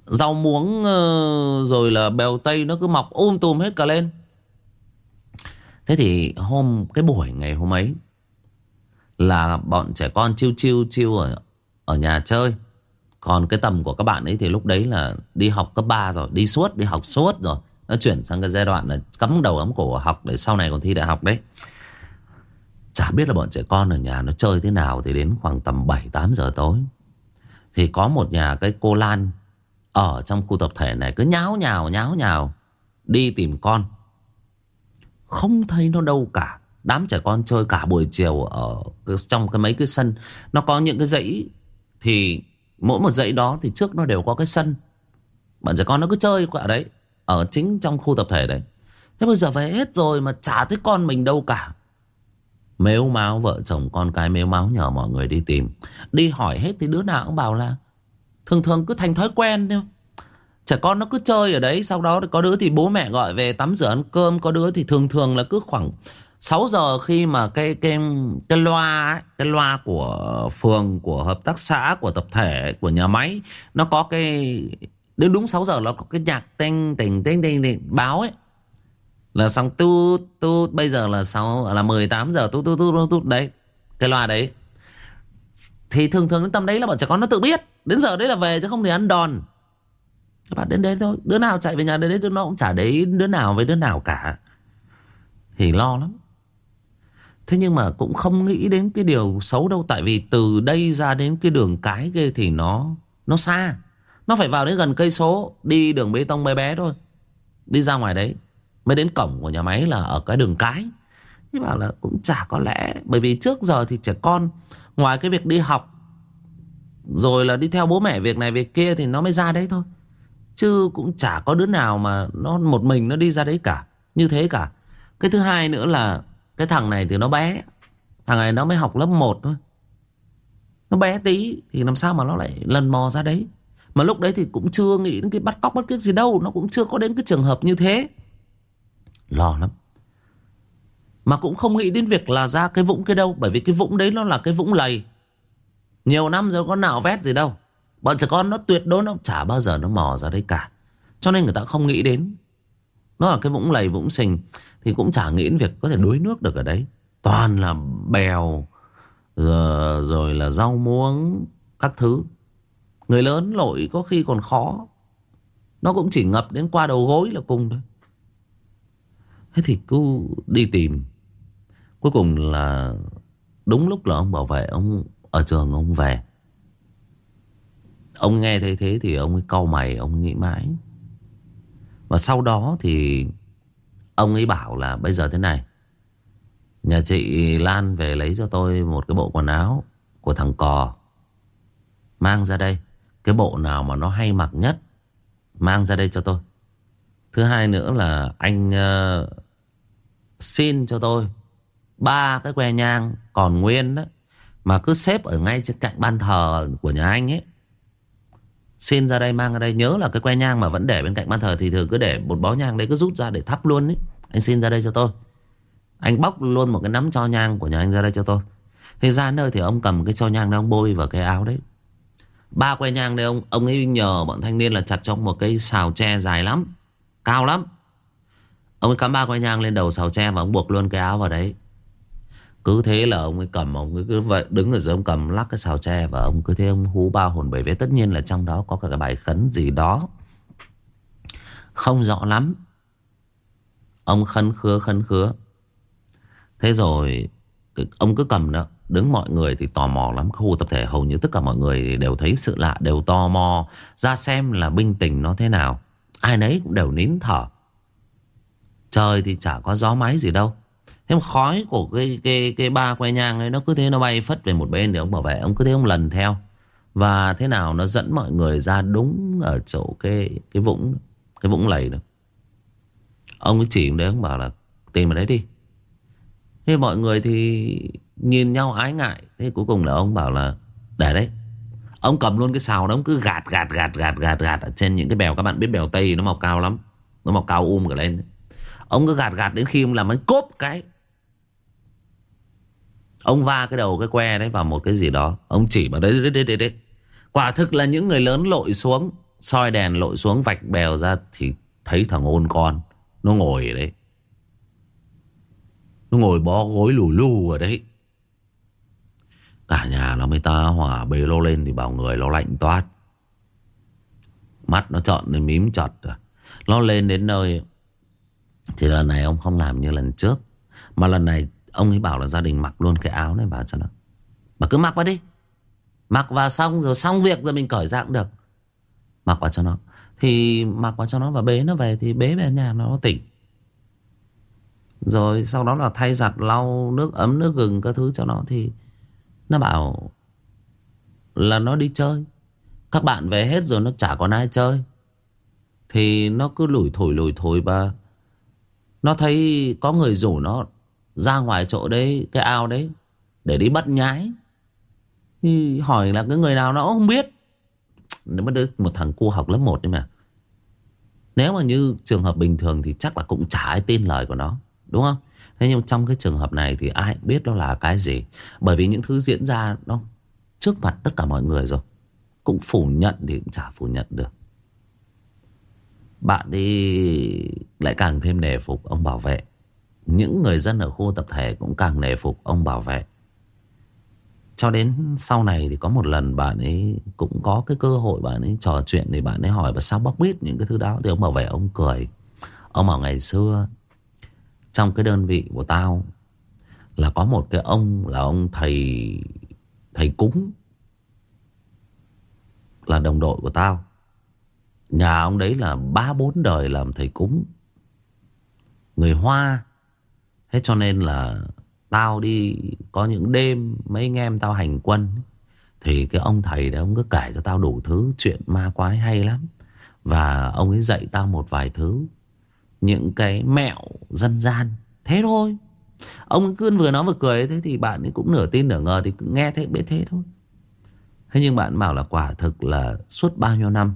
Rau muống ờ, rồi là bèo tây nó cứ mọc um tùm hết cả lên. Thế thì hôm cái buổi ngày hôm ấy Là bọn trẻ con chiêu chiêu chiêu ở, ở nhà chơi. Còn cái tầm của các bạn ấy thì lúc đấy là đi học cấp 3 rồi Đi suốt, đi học suốt rồi. Nó chuyển sang cái giai đoạn là cắm đầu ấm cổ học Để sau này còn thi đại học đấy. Chả biết là bọn trẻ con ở nhà nó chơi thế nào Thì đến khoảng tầm 7-8 giờ tối. Thì có một nhà cái cô Lan ở trong khu tập thể này cứ nháo nhào nháo nhào, Đi tìm con. Không thấy nó đâu cả. Đám trẻ con chơi cả buổi chiều ở Trong cái mấy cái sân. Nó có những cái dãy Thì mỗi một dãy đó thì trước nó đều có cái sân. Bọn trẻ con nó cứ chơi ở đấy, Ở chính trong khu tập thể đấy. Thế bây giờ về hết rồi mà chả thấy con mình đâu cả. Mếu máu, vợ chồng con cái mếu máu nhờ mọi người đi tìm. Đi hỏi hết thì đứa nào cũng bảo là Thường thường cứ thành thói quen thôi. Trẻ con nó cứ chơi ở đấy Sau đó có đứa thì bố mẹ gọi về tắm rửa ăn cơm Có đứa thì thường thường là cứ khoảng 6 giờ khi mà cái cái cái loa ấy, cái loa của phường của hợp tác xã của tập thể của nhà máy nó có cái đến đúng 6 giờ nó có cái nhạc tinh tênh tinh tinh tênh báo ấy. Là xong tút tút bây giờ là sáu là 18 giờ tút tút tút tút đấy cái loa đấy. Thì thường thường đến tâm đấy là bọn trẻ con nó tự biết. Đến giờ đấy là về chứ không thì ăn đòn. Các bạn đến đấy thôi. Đứa nào chạy về nhà đến đấy đứa nó cũng chả đấy đứa nào với đứa nào cả. Thì lo lắm. Thế nhưng mà cũng không nghĩ đến cái điều xấu đâu. Tại vì từ đây ra đến cái đường cái kia thì nó nó xa. Nó phải vào đến gần cây số, Đi đường bê tông bé bé thôi. Đi ra ngoài đấy. Mới đến cổng của nhà máy là ở cái đường cái. Thế bảo là cũng chả có lẽ. Bởi vì trước giờ thì trẻ con Ngoài cái việc đi học, Rồi là đi theo bố mẹ việc này việc kia Thì nó mới ra đấy thôi. Chứ cũng chả có đứa nào mà Nó một mình nó đi ra đấy cả, Như thế cả. Cái thứ hai nữa là Cái thằng này thì nó bé, Thằng này nó mới học lớp 1 thôi. Nó bé tí Thì làm sao mà nó lại lần mò ra đấy? Mà lúc đấy thì cũng chưa nghĩ đến cái bắt cóc bắt kiếp gì đâu, Nó cũng chưa có đến cái trường hợp như thế. Lo lắm. Mà cũng không nghĩ đến việc là ra cái vũng kia đâu Bởi vì cái vũng đấy nó là cái vũng lầy. Nhiều năm rồi con nào vét gì đâu. Bọn trẻ con nó tuyệt đối nó chả bao giờ nó mò ra đấy cả. Cho nên người ta không nghĩ đến. Nó là cái vũng lầy vũng sình Thì cũng chả nghĩ đến việc có thể đuối nước được ở đấy. Toàn là bèo Rồi, rồi là rau muống Các thứ. Người lớn lội có khi còn khó. Nó cũng chỉ ngập đến qua đầu gối là cùng thôi. Thế thì cứ đi tìm. Cuối cùng là đúng lúc là ông bảo vệ ông ở trường ông về. Ông nghe thấy thế thì ông ấy cau mày, ông nghĩ mãi. Và sau đó thì ông ấy bảo là bây giờ thế này. Nhà chị Lan về lấy cho tôi một cái bộ quần áo của thằng Cò. Mang ra đây. Cái bộ nào mà nó hay mặc nhất. Mang ra đây cho tôi. Thứ hai nữa là anh uh, xin cho tôi ba cái que nhang còn nguyên đó, mà cứ xếp ở ngay trên cạnh ban thờ của nhà anh ấy. Xin ra đây, mang ra đây. Nhớ là cái que nhang mà vẫn để bên cạnh ban thờ thì thường cứ để một bó nhang đấy cứ rút ra để thắp luôn ấy. Anh xin ra đây cho tôi. Anh bóc luôn một cái nắm cho nhang của nhà anh ra đây cho tôi. Thì ra nơi thì ông cầm cái cho nhang đó ông bôi vào cái áo đấy. Ba que nhang đấy ông ông ấy nhờ bọn thanh niên là chặt trong một cái xào tre dài lắm, cao lắm. Ông ấy cắm ba que nhang lên đầu xào tre và ông buộc luôn cái áo vào đấy. Cứ thế là ông ấy cầm, Ông ấy cứ vậy, đứng ở dưới ông cầm, lắc cái xào tre Và ông cứ thế ông hú bao hồn bảy vế Tất nhiên là trong đó có cả cái bài khấn gì đó. Không rõ lắm. Ông khấn khứa khấn khứa. Thế rồi Ông cứ cầm đó Đứng mọi người thì tò mò lắm. Khu tập thể hầu như tất cả mọi người đều thấy sự lạ, Đều tò mò. Ra xem là binh tình nó thế nào. Ai nấy cũng đều nín thở. Trời thì chả có gió máy gì đâu. Thế mà khói của cái, cái, cái ba que nhang ấy Nó cứ thế nó bay phất về một bên Để ông bảo vệ ông cứ thế ông lần theo. Và thế nào nó dẫn mọi người ra đúng Ở chỗ cái cái vũng Cái vũng lầy đó. Ông ấy chỉ đấy ông bảo là Tìm ở đấy đi. Thế mọi người thì nhìn nhau ái ngại Thế cuối cùng là ông bảo là Để đấy. Ông cầm luôn cái xào đó Ông cứ gạt gạt gạt gạt gạt gạt ở Trên những cái bèo. Các bạn biết bèo Tây nó màu cao lắm Nó màu cao um cả lên. Ông cứ gạt gạt đến khi ông làm bánh cốp cái. Ông va cái đầu cái que đấy vào một cái gì đó. Ông chỉ vào đấy đấy đấy đấy, đấy. Quả thực là những người lớn lội xuống soi đèn lội xuống vạch bèo ra Thì thấy thằng ôn con. Nó ngồi ở đấy. Nó ngồi bó gối lù lù ở đấy. Cả nhà nó mới ta hỏa bê lô lên Thì bảo người nó lạnh toát. Mắt nó trợn lên mím chặt à. Nó lên đến nơi. Thì lần này ông không làm như lần trước Mà lần này Ông ấy bảo là gia đình mặc luôn cái áo này vào cho nó. Mà cứ mặc vào đi. Mặc vào xong rồi xong việc rồi mình cởi ra cũng được. Mặc vào cho nó. Thì mặc vào cho nó và bế nó về Thì bế về nhà nó tỉnh. Rồi sau đó là thay giặt, lau nước ấm, nước gừng các thứ cho nó Thì nó bảo Là nó đi chơi. Các bạn về hết rồi nó chả còn ai chơi. Thì nó cứ lủi thổi lủi thổi và Nó thấy có người rủ nó ra ngoài chỗ đấy, cái ao đấy, để đi bắt nhái. Thì hỏi là cái người nào nó không biết. Nếu mà một thằng cu học lớp 1 đấy mà. Nếu mà như trường hợp bình thường thì chắc là cũng chả ai tin lời của nó, đúng không? Thế nhưng trong cái trường hợp này thì ai biết đó là cái gì. Bởi vì những thứ diễn ra nó trước mặt tất cả mọi người rồi. Cũng phủ nhận thì cũng chả phủ nhận được. Bạn đi lại càng thêm nề phục ông bảo vệ. Những người dân ở khu tập thể cũng càng nề phục ông bảo vệ. Cho đến sau này thì có một lần bạn ấy cũng có cái cơ hội bạn ấy trò chuyện Thì bạn ấy hỏi và sao bóc biết những cái thứ đó. Thì ông bảo vệ, ông cười. Ông bảo ngày xưa, trong cái đơn vị của tao là có một cái ông là ông thầy thầy cúng là đồng đội của tao. Nhà ông đấy là ba bốn đời làm thầy cúng. Người hoa. Thế cho nên là tao đi, có những đêm mấy anh em tao hành quân thì cái ông thầy đó ông cứ kể cho tao đủ thứ chuyện ma quái hay lắm. Và ông ấy dạy tao một vài thứ, những cái mẹo dân gian thế thôi. Ông cứ vừa nói vừa cười, thế thì bạn ấy cũng nửa tin nửa ngờ thì cứ nghe thế, biết thế thôi. Thế nhưng bạn bảo là quả thực là suốt bao nhiêu năm,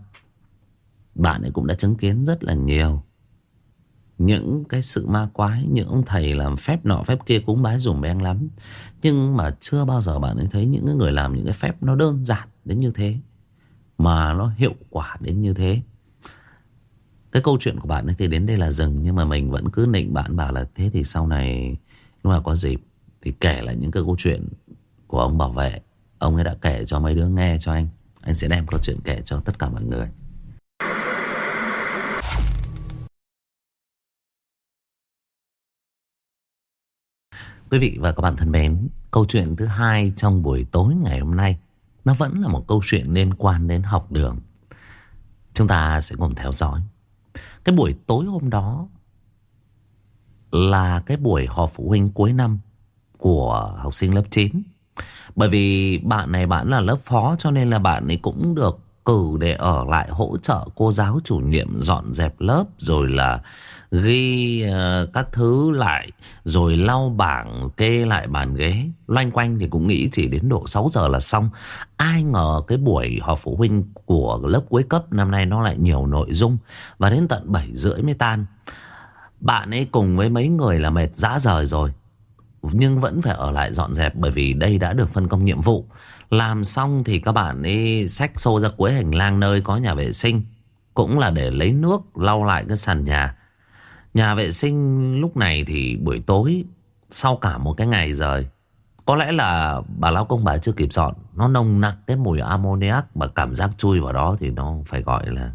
bạn ấy cũng đã chứng kiến rất là nhiều những cái sự ma quái, những ông thầy làm phép nọ, phép kia cúng bái dùng beng lắm. Nhưng mà chưa bao giờ bạn ấy thấy những người làm những cái phép nó đơn giản đến như thế, mà nó hiệu quả đến như thế. Cái câu chuyện của bạn ấy thì đến đây là dừng, nhưng mà mình vẫn cứ nịnh bạn, bảo là thế thì sau này lúc nào có dịp thì kể lại những cái câu chuyện của ông bảo vệ. Ông ấy đã kể cho mấy đứa nghe cho anh. Anh sẽ đem câu chuyện kể cho tất cả mọi người. Quý vị và các bạn thân mến, câu chuyện thứ hai trong buổi tối ngày hôm nay nó vẫn là một câu chuyện liên quan đến học đường. Chúng ta sẽ cùng theo dõi. Cái buổi tối hôm đó là cái buổi họp phụ huynh cuối năm của học sinh lớp 9. Bởi vì bạn này bạn là lớp phó cho nên là bạn ấy cũng được cử để ở lại hỗ trợ cô giáo chủ nhiệm dọn dẹp lớp rồi là ghi uh, các thứ lại rồi lau bảng kê lại bàn ghế. Loanh quanh thì cũng nghĩ chỉ đến độ 6 giờ là xong. Ai ngờ cái buổi họp phụ huynh của lớp cuối cấp năm nay nó lại nhiều nội dung và đến tận 7 rưỡi mới tan. Bạn ấy cùng với mấy người là mệt dã rời rồi nhưng vẫn phải ở lại dọn dẹp bởi vì đây đã được phân công nhiệm vụ. Làm xong thì các bạn ấy xách xô ra cuối hành lang nơi có nhà vệ sinh cũng là để lấy nước lau lại cái sàn nhà. Nhà vệ sinh lúc này thì buổi tối, Sau cả một cái ngày rồi Có lẽ là bà lao công bà chưa kịp dọn, Nó nồng nặng cái mùi ammoniac Và cảm giác chui vào đó thì nó phải gọi là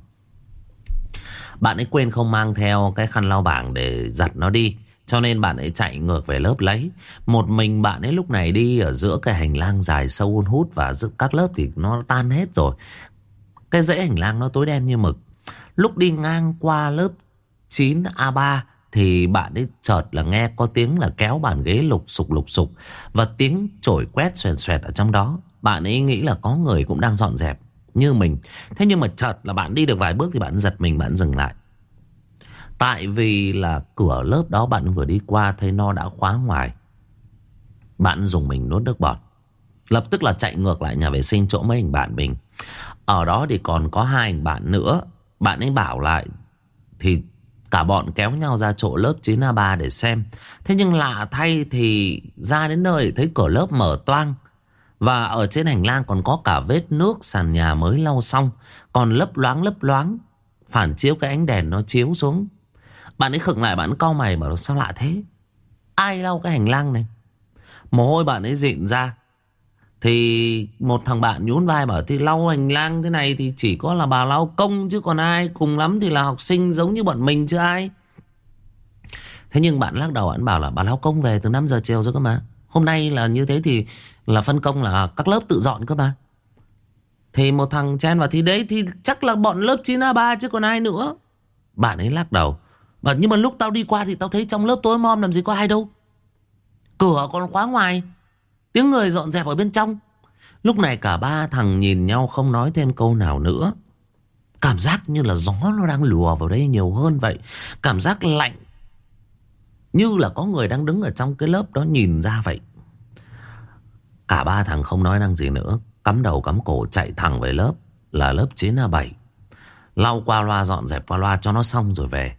Bạn ấy quên không mang theo cái khăn lau bảng để giặt nó đi, Cho nên bạn ấy chạy ngược về lớp lấy. Một mình bạn ấy lúc này đi ở giữa cái hành lang dài sâu hun hút Và giữa các lớp thì nó tan hết rồi. Cái dãy hành lang nó tối đen như mực. Lúc đi ngang qua lớp 9A3 thì bạn ấy chợt là nghe có tiếng là kéo bàn ghế lục sục lục sục và tiếng chổi quét xoèn xoẹt ở trong đó. Bạn ấy nghĩ là có người cũng đang dọn dẹp như mình. Thế nhưng mà chợt là bạn đi được vài bước thì bạn giật mình, bạn dừng lại. Tại vì là cửa lớp đó bạn vừa đi qua thấy nó đã khóa ngoài. Bạn dùng mình nuốt nước bọt. Lập tức là chạy ngược lại nhà vệ sinh chỗ mấy anh bạn mình. Ở đó thì còn có hai anh bạn nữa. Bạn ấy bảo lại thì Cả bọn kéo nhau ra chỗ lớp 9A3 để xem. Thế nhưng lạ thay thì ra đến nơi thấy cửa lớp mở toang. Và ở trên hành lang còn có cả vết nước sàn nhà mới lau xong. Còn lấp loáng lấp loáng. Phản chiếu cái ánh đèn nó chiếu xuống. Bạn ấy khựng lại, bạn cau mày, bảo sao lạ thế. Ai lau cái hành lang này? Mồ hôi bạn ấy dịn ra. Thì một thằng bạn nhún vai bảo thì lau hành lang thế này thì chỉ có là bà lau công chứ còn ai. Cùng lắm thì là học sinh giống như bọn mình chứ ai. Thế nhưng bạn lắc đầu bạn bảo là bà lau công về từ 5 giờ chiều rồi cơ mà. Hôm nay là như thế thì là phân công là các lớp tự dọn cơ mà. Thì một thằng chen vào thì đấy thì chắc là bọn lớp 9A3 chứ còn ai nữa. Bạn ấy lắc đầu. Bảo, nhưng mà lúc tao đi qua thì tao thấy trong lớp tối mom làm gì có ai đâu. Cửa còn khóa ngoài Tiếng người dọn dẹp ở bên trong. Lúc này cả ba thằng nhìn nhau không nói thêm câu nào nữa. Cảm giác như là gió nó đang lùa vào đây nhiều hơn vậy. Cảm giác lạnh Như là có người đang đứng ở trong cái lớp đó nhìn ra vậy. Cả ba thằng không nói năng gì nữa. Cắm đầu cắm cổ chạy thẳng về lớp, Là lớp 9A7 Lau qua loa dọn dẹp qua loa cho nó xong rồi về.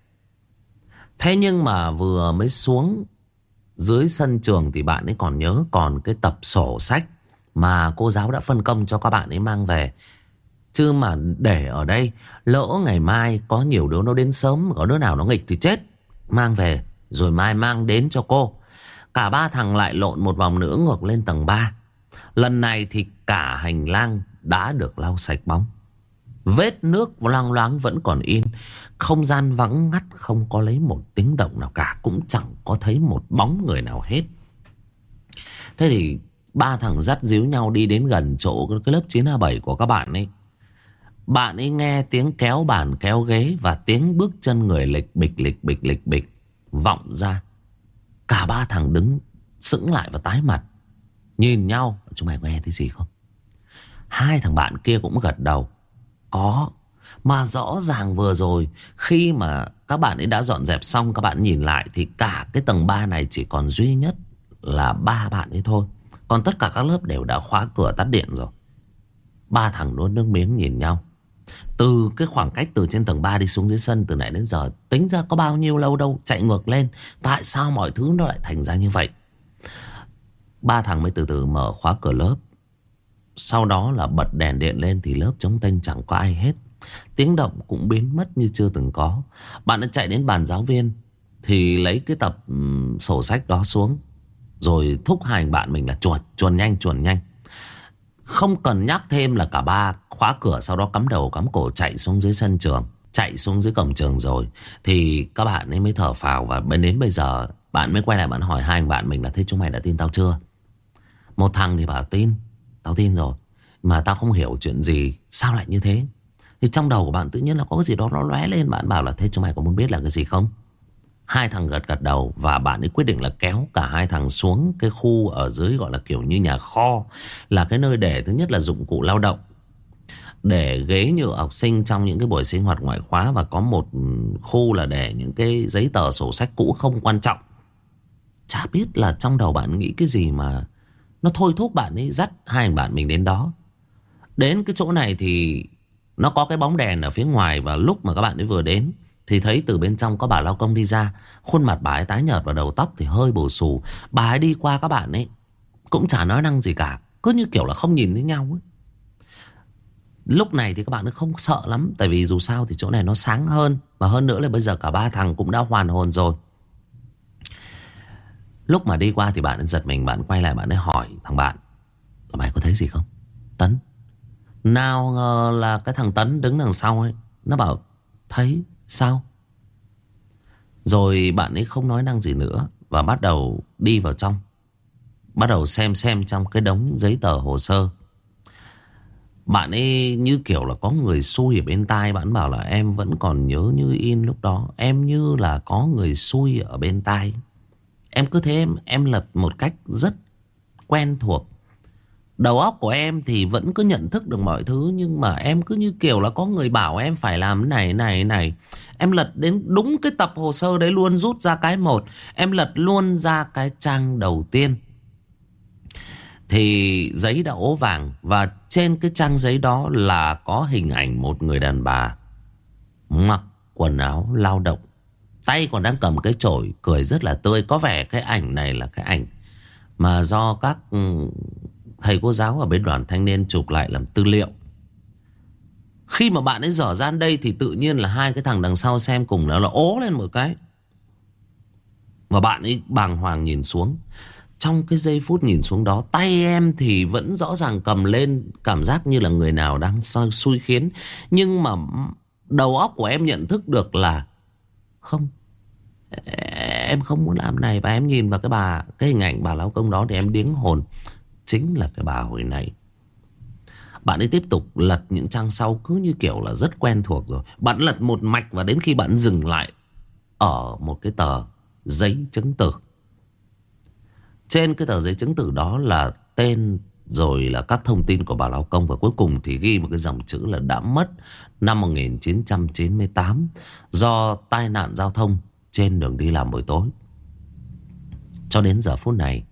Thế nhưng mà vừa mới xuống dưới sân trường thì bạn ấy còn nhớ còn cái tập sổ sách mà cô giáo đã phân công cho các bạn ấy mang về. Chứ mà để ở đây, lỡ ngày mai có nhiều đứa nó đến sớm, có đứa nào nó nghịch thì chết. Mang về, rồi mai mang đến cho cô. Cả ba thằng lại lộn một vòng nữa ngược lên tầng 3. Lần này thì cả hành lang đã được lau sạch bóng. Vết nước loang loáng vẫn còn in. Không gian vắng ngắt, Không có lấy một tiếng động nào cả, Cũng chẳng có thấy một bóng người nào hết. Thế thì Ba thằng dắt díu nhau đi đến gần chỗ Cái lớp 9A7 của các bạn ấy. Bạn ấy nghe tiếng kéo bàn, kéo ghế Và tiếng bước chân người lịch bịch lịch bịch lịch bịch Vọng ra. Cả ba thằng đứng Sững lại và tái mặt, Nhìn nhau. Chúng mày nghe thấy gì không? Hai thằng bạn kia cũng gật đầu. Có. Mà rõ ràng vừa rồi, Khi mà các bạn ấy đã dọn dẹp xong, Các bạn nhìn lại, thì cả cái tầng 3 này Chỉ còn duy nhất là ba bạn ấy thôi. Còn tất cả các lớp đều đã khóa cửa tắt điện rồi. Ba thằng nuốt nước miếng nhìn nhau. Từ cái khoảng cách từ trên tầng 3 đi xuống dưới sân từ nãy đến giờ, tính ra có bao nhiêu lâu đâu, chạy ngược lên. Tại sao mọi thứ nó lại thành ra như vậy? Ba thằng mới từ từ mở khóa cửa lớp. Sau đó là bật đèn điện lên thì lớp chống tanh chẳng có ai hết. Tiếng động cũng biến mất như chưa từng có. Bạn đã chạy đến bàn giáo viên thì lấy cái tập sổ sách đó xuống. Rồi thúc hành bạn mình là chuột, chuồn nhanh, chuồn nhanh. Không cần nhắc thêm là cả ba khóa cửa sau đó cắm đầu cắm cổ chạy xuống dưới sân trường. Chạy xuống dưới cổng trường rồi thì các bạn ấy mới thở phào và đến bây giờ bạn mới quay lại bạn hỏi hai anh bạn mình là thế chúng mày đã tin tao chưa? Một thằng thì bảo tin Tao tin rồi, Mà tao không hiểu chuyện gì, Sao lại như thế Thì trong đầu của bạn tự nhiên là có cái gì đó nó lóe lên, Bạn bảo là thế chúng mày có muốn biết là cái gì không Hai thằng gật gật đầu Và bạn ấy quyết định là kéo cả hai thằng xuống Cái khu ở dưới gọi là kiểu như nhà kho, Là cái nơi để thứ nhất là dụng cụ lao động, để ghế nhựa học sinh trong những cái buổi sinh hoạt ngoại khóa và có một khu là để những cái giấy tờ sổ sách cũ không quan trọng. Chả biết là trong đầu bạn nghĩ cái gì mà nó thôi thúc bạn ấy dắt hai bạn mình đến đó. Đến cái chỗ này thì Nó có cái bóng đèn ở phía ngoài Và lúc mà các bạn ấy vừa đến Thì thấy từ bên trong có bà lao công đi ra. Khuôn mặt bà ấy tái nhợt và đầu tóc thì hơi bổ xù. Bà ấy đi qua các bạn ấy Cũng chả nói năng gì cả, Cứ như kiểu là không nhìn thấy nhau ấy. Lúc này thì các bạn không sợ lắm, Tại vì dù sao thì chỗ này nó sáng hơn. Và hơn nữa là bây giờ cả ba thằng cũng đã hoàn hồn rồi. Lúc mà đi qua thì bạn giật mình, Bạn quay lại bạn ấy hỏi thằng bạn Là mày có thấy gì không? Tấn. Nào ngờ là cái thằng Tấn đứng đằng sau ấy, Nó bảo, thấy, sao? Rồi bạn ấy không nói năng gì nữa Và bắt đầu đi vào trong, Bắt đầu xem xem trong cái đống giấy tờ hồ sơ. Bạn ấy như kiểu là có người xui ở bên tai, Bạn bảo là, em vẫn còn nhớ như in lúc đó, Em như là có người xui ở bên tai. Em cứ thế em, em lật một cách rất quen thuộc. Đầu óc của em thì vẫn cứ nhận thức được mọi thứ Nhưng mà em cứ như kiểu là có người bảo em phải làm này này này. Em lật đến đúng cái tập hồ sơ đấy luôn rút ra cái một. Em lật luôn ra cái trang đầu tiên. Thì giấy đã ố vàng Và trên cái trang giấy đó là có hình ảnh một người đàn bà Mặc quần áo lao động. Tay còn đang cầm cái chổi Cười rất là tươi. Có vẻ cái ảnh này là cái ảnh Mà do các ừ, thầy cô giáo ở bên đoàn thanh niên chụp lại làm tư liệu. Khi mà bạn ấy dở gian đây Thì tự nhiên là hai cái thằng đằng sau xem cùng nó là ố lên một cái. Và bạn ấy bàng hoàng nhìn xuống. Trong cái giây phút nhìn xuống đó, Tay em thì vẫn rõ ràng cầm lên Cảm giác như là người nào đang xui khiến. Nhưng mà đầu óc của em nhận thức được là không. Em không muốn làm này. Và em nhìn vào cái bà, cái hình ảnh bà lão công đó thì em điếng hồn. Chính là cái bà hồi nãy. Bạn ấy tiếp tục lật những trang sau cứ như kiểu là rất quen thuộc rồi. Bạn lật một mạch và đến khi bạn dừng lại ở một cái tờ giấy chứng tử trên cái tờ giấy chứng tử đó là tên rồi là các thông tin của bà lao Công. Và cuối cùng thì ghi một cái dòng chữ là đã mất Năm 1998 Do tai nạn giao thông Trên đường đi làm buổi tối. Cho đến giờ phút này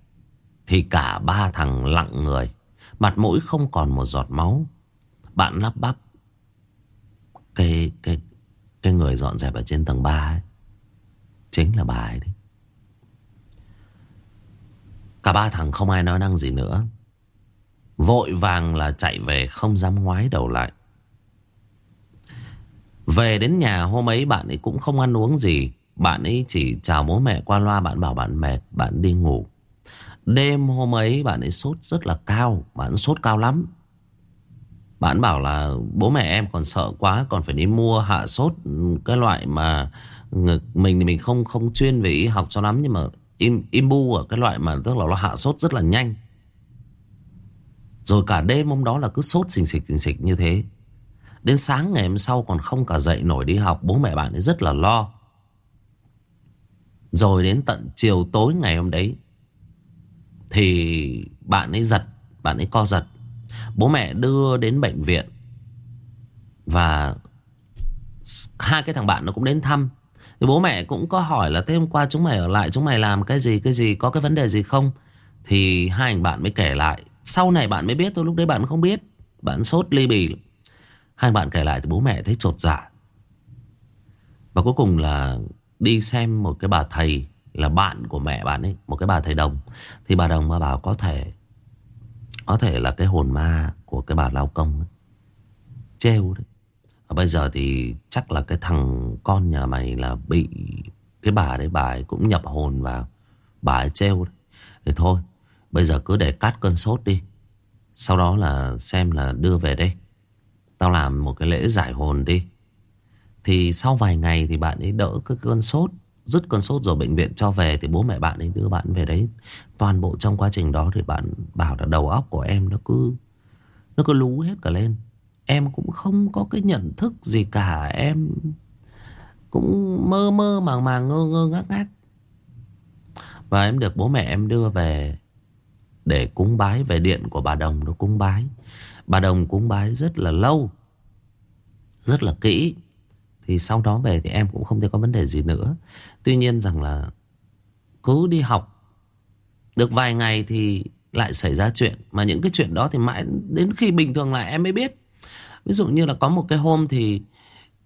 Thì cả ba thằng lặng người Mặt mũi không còn một giọt máu. Bạn lắp bắp Cái, cái, cái người dọn dẹp ở trên tầng 3 ấy Chính là bà ấy đấy. Cả ba thằng không ai nói năng gì nữa. Vội vàng là chạy về không dám ngoái đầu lại. Về đến nhà hôm ấy bạn ấy cũng không ăn uống gì. Bạn ấy chỉ chào bố mẹ qua loa Bạn bảo bạn mệt Bạn đi ngủ. Đêm hôm ấy bạn ấy sốt rất là cao Bạn sốt cao lắm. Bạn bảo là bố mẹ em còn sợ quá Còn phải đi mua hạ sốt Cái loại mà ngực Mình thì mình không không chuyên về y học cho lắm Nhưng mà im, imbu ở cái loại mà tức là nó hạ sốt rất là nhanh. Rồi cả đêm hôm đó là cứ sốt xình xịch xình xịch như thế. Đến sáng ngày hôm sau còn không cả dậy nổi đi học, Bố mẹ bạn ấy rất là lo. Rồi đến tận chiều tối ngày hôm đấy, Thì bạn ấy giật, Bạn ấy co giật. Bố mẹ đưa đến bệnh viện Và Hai cái thằng bạn nó cũng đến thăm. Thì bố mẹ cũng có hỏi là thế hôm qua chúng mày ở lại, chúng mày làm cái gì cái gì, có cái vấn đề gì không? Thì hai anh bạn mới kể lại. Sau này bạn mới biết thôi, lúc đấy bạn không biết. Bạn sốt ly bì. Hai bạn kể lại thì bố mẹ thấy trột dạ. Và cuối cùng là Đi xem một cái bà thầy Là bạn của mẹ bạn ấy, Một cái bà thầy đồng. Thì bà đồng mà bảo có thể Có thể là cái hồn ma của cái bà lao công ấy. Trêu đấy. Và bây giờ thì chắc là cái thằng con nhà mày là bị Cái bà đấy, bà ấy cũng nhập hồn vào. Bà ấy trêu đấy. Thì thôi Bây giờ cứ để cắt cơn sốt đi. Sau đó là xem là đưa về đây. Tao làm một cái lễ giải hồn đi. Thì sau vài ngày thì bạn ấy đỡ cái cơn sốt, Dứt cơn sốt rồi bệnh viện cho về Thì bố mẹ bạn ấy đưa bạn về đấy. Toàn bộ trong quá trình đó thì bạn bảo là đầu óc của em nó cứ Nó cứ lú hết cả lên. Em cũng không có cái nhận thức gì cả. Em cũng mơ mơ màng màng, ngơ ngơ ngác ngác. Và em được bố mẹ em đưa về để cúng bái về điện của bà Đồng nó cúng bái. Bà Đồng cúng bái rất là lâu, rất là kỹ. Thì sau đó về thì em cũng không thể có vấn đề gì nữa. Tuy nhiên rằng là cứ đi học được vài ngày thì lại xảy ra chuyện. Mà những cái chuyện đó thì mãi đến khi bình thường lại em mới biết. Ví dụ như là có một cái hôm thì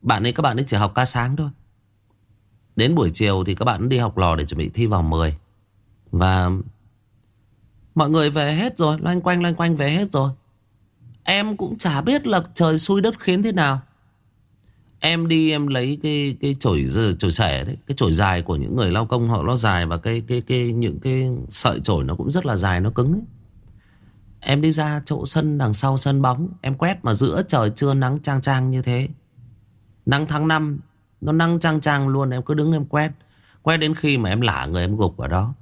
bạn ấy các bạn ấy chỉ học ca sáng thôi. Đến buổi chiều thì các bạn đi học lò để chuẩn bị thi vào 10. Và Mọi người về hết rồi Loanh quanh loanh quanh về hết rồi Em cũng chả biết là trời xui đất khiến thế nào Em đi em lấy cái cái chổi chổi sẻ đấy, cái chổi dài của những người lao công họ nó dài và cái cái cái những cái sợi chổi nó cũng rất là dài nó cứng ấy. Em đi ra chỗ sân đằng sau sân bóng, em quét mà giữa trời trưa nắng trang trang như thế. Nắng tháng 5 nó nắng trang trang luôn, em cứ đứng em quét. Quét đến khi mà em lả người em gục ở đó.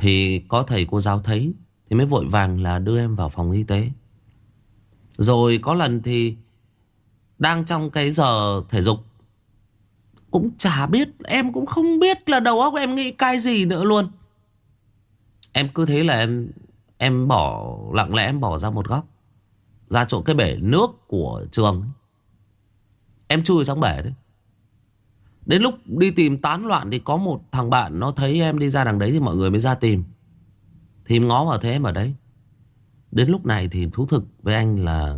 Thì có thầy cô giáo thấy, Thì mới vội vàng là đưa em vào phòng y tế. Rồi có lần thì Đang trong cái giờ thể dục, Cũng chả biết, Em cũng không biết là đầu óc em nghĩ cái gì nữa luôn. Em cứ thế là em Em bỏ, Lặng lẽ em bỏ ra một góc, Ra chỗ cái bể nước của trường Em chui trong bể đấy. Đến lúc đi tìm tán loạn thì có một thằng bạn nó thấy em đi ra đằng đấy thì mọi người mới ra tìm. Thì ngó vào thế em ở đấy. Đến lúc này thì thú thực với anh là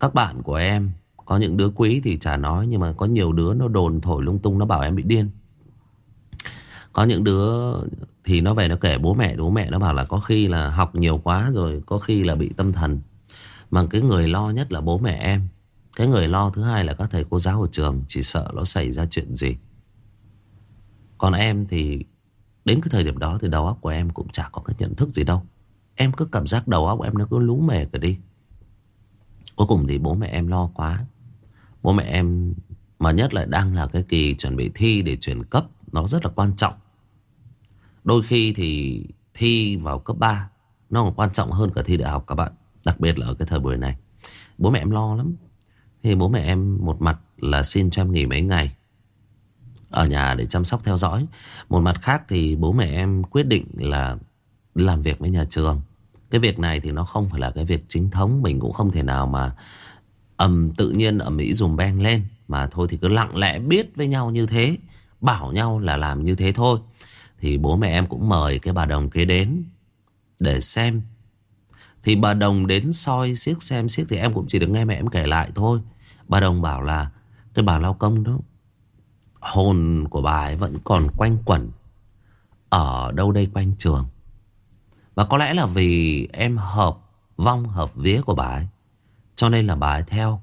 các bạn của em có những đứa quý thì chả nói nhưng mà có nhiều đứa nó đồn thổi lung tung nó bảo em bị điên. Có những đứa thì nó về nó kể bố mẹ, bố mẹ nó bảo là có khi là học nhiều quá rồi, có khi là bị tâm thần. Mà cái người lo nhất là bố mẹ em. Cái người lo thứ hai là các thầy cô giáo ở trường chỉ sợ nó xảy ra chuyện gì. Còn em thì Đến cái thời điểm đó thì đầu óc của em cũng chả có cái nhận thức gì đâu. Em cứ cảm giác đầu óc em nó cứ lú mề cả đi. Cuối cùng thì bố mẹ em lo quá. Bố mẹ em Mà nhất lại đang là cái kỳ chuẩn bị thi để chuyển cấp, Nó rất là quan trọng. Đôi khi thì thi vào cấp 3 Nó còn quan trọng hơn cả thi đại học các bạn, Đặc biệt là ở cái thời buổi này. Bố mẹ em lo lắm. Thì bố mẹ em một mặt là xin cho em nghỉ mấy ngày ở nhà để chăm sóc theo dõi. Một mặt khác thì bố mẹ em quyết định là làm việc với nhà trường. Cái việc này thì nó không phải là cái việc chính thống, mình cũng không thể nào mà ầm tự nhiên ở Mỹ dùm beng lên mà thôi thì cứ lặng lẽ biết với nhau như thế, bảo nhau là làm như thế thôi. Thì bố mẹ em cũng mời cái bà đồng kia đến để xem. Thì bà đồng đến soi xiếc xem xiếc thì em cũng chỉ được nghe mẹ em kể lại thôi. Bà đồng bảo là cái bà lao công đó Hồn của bà ấy vẫn còn quanh quẩn Ở đâu đây quanh trường. Và có lẽ là vì em hợp Vong hợp vía của bà ấy Cho nên là bà ấy theo.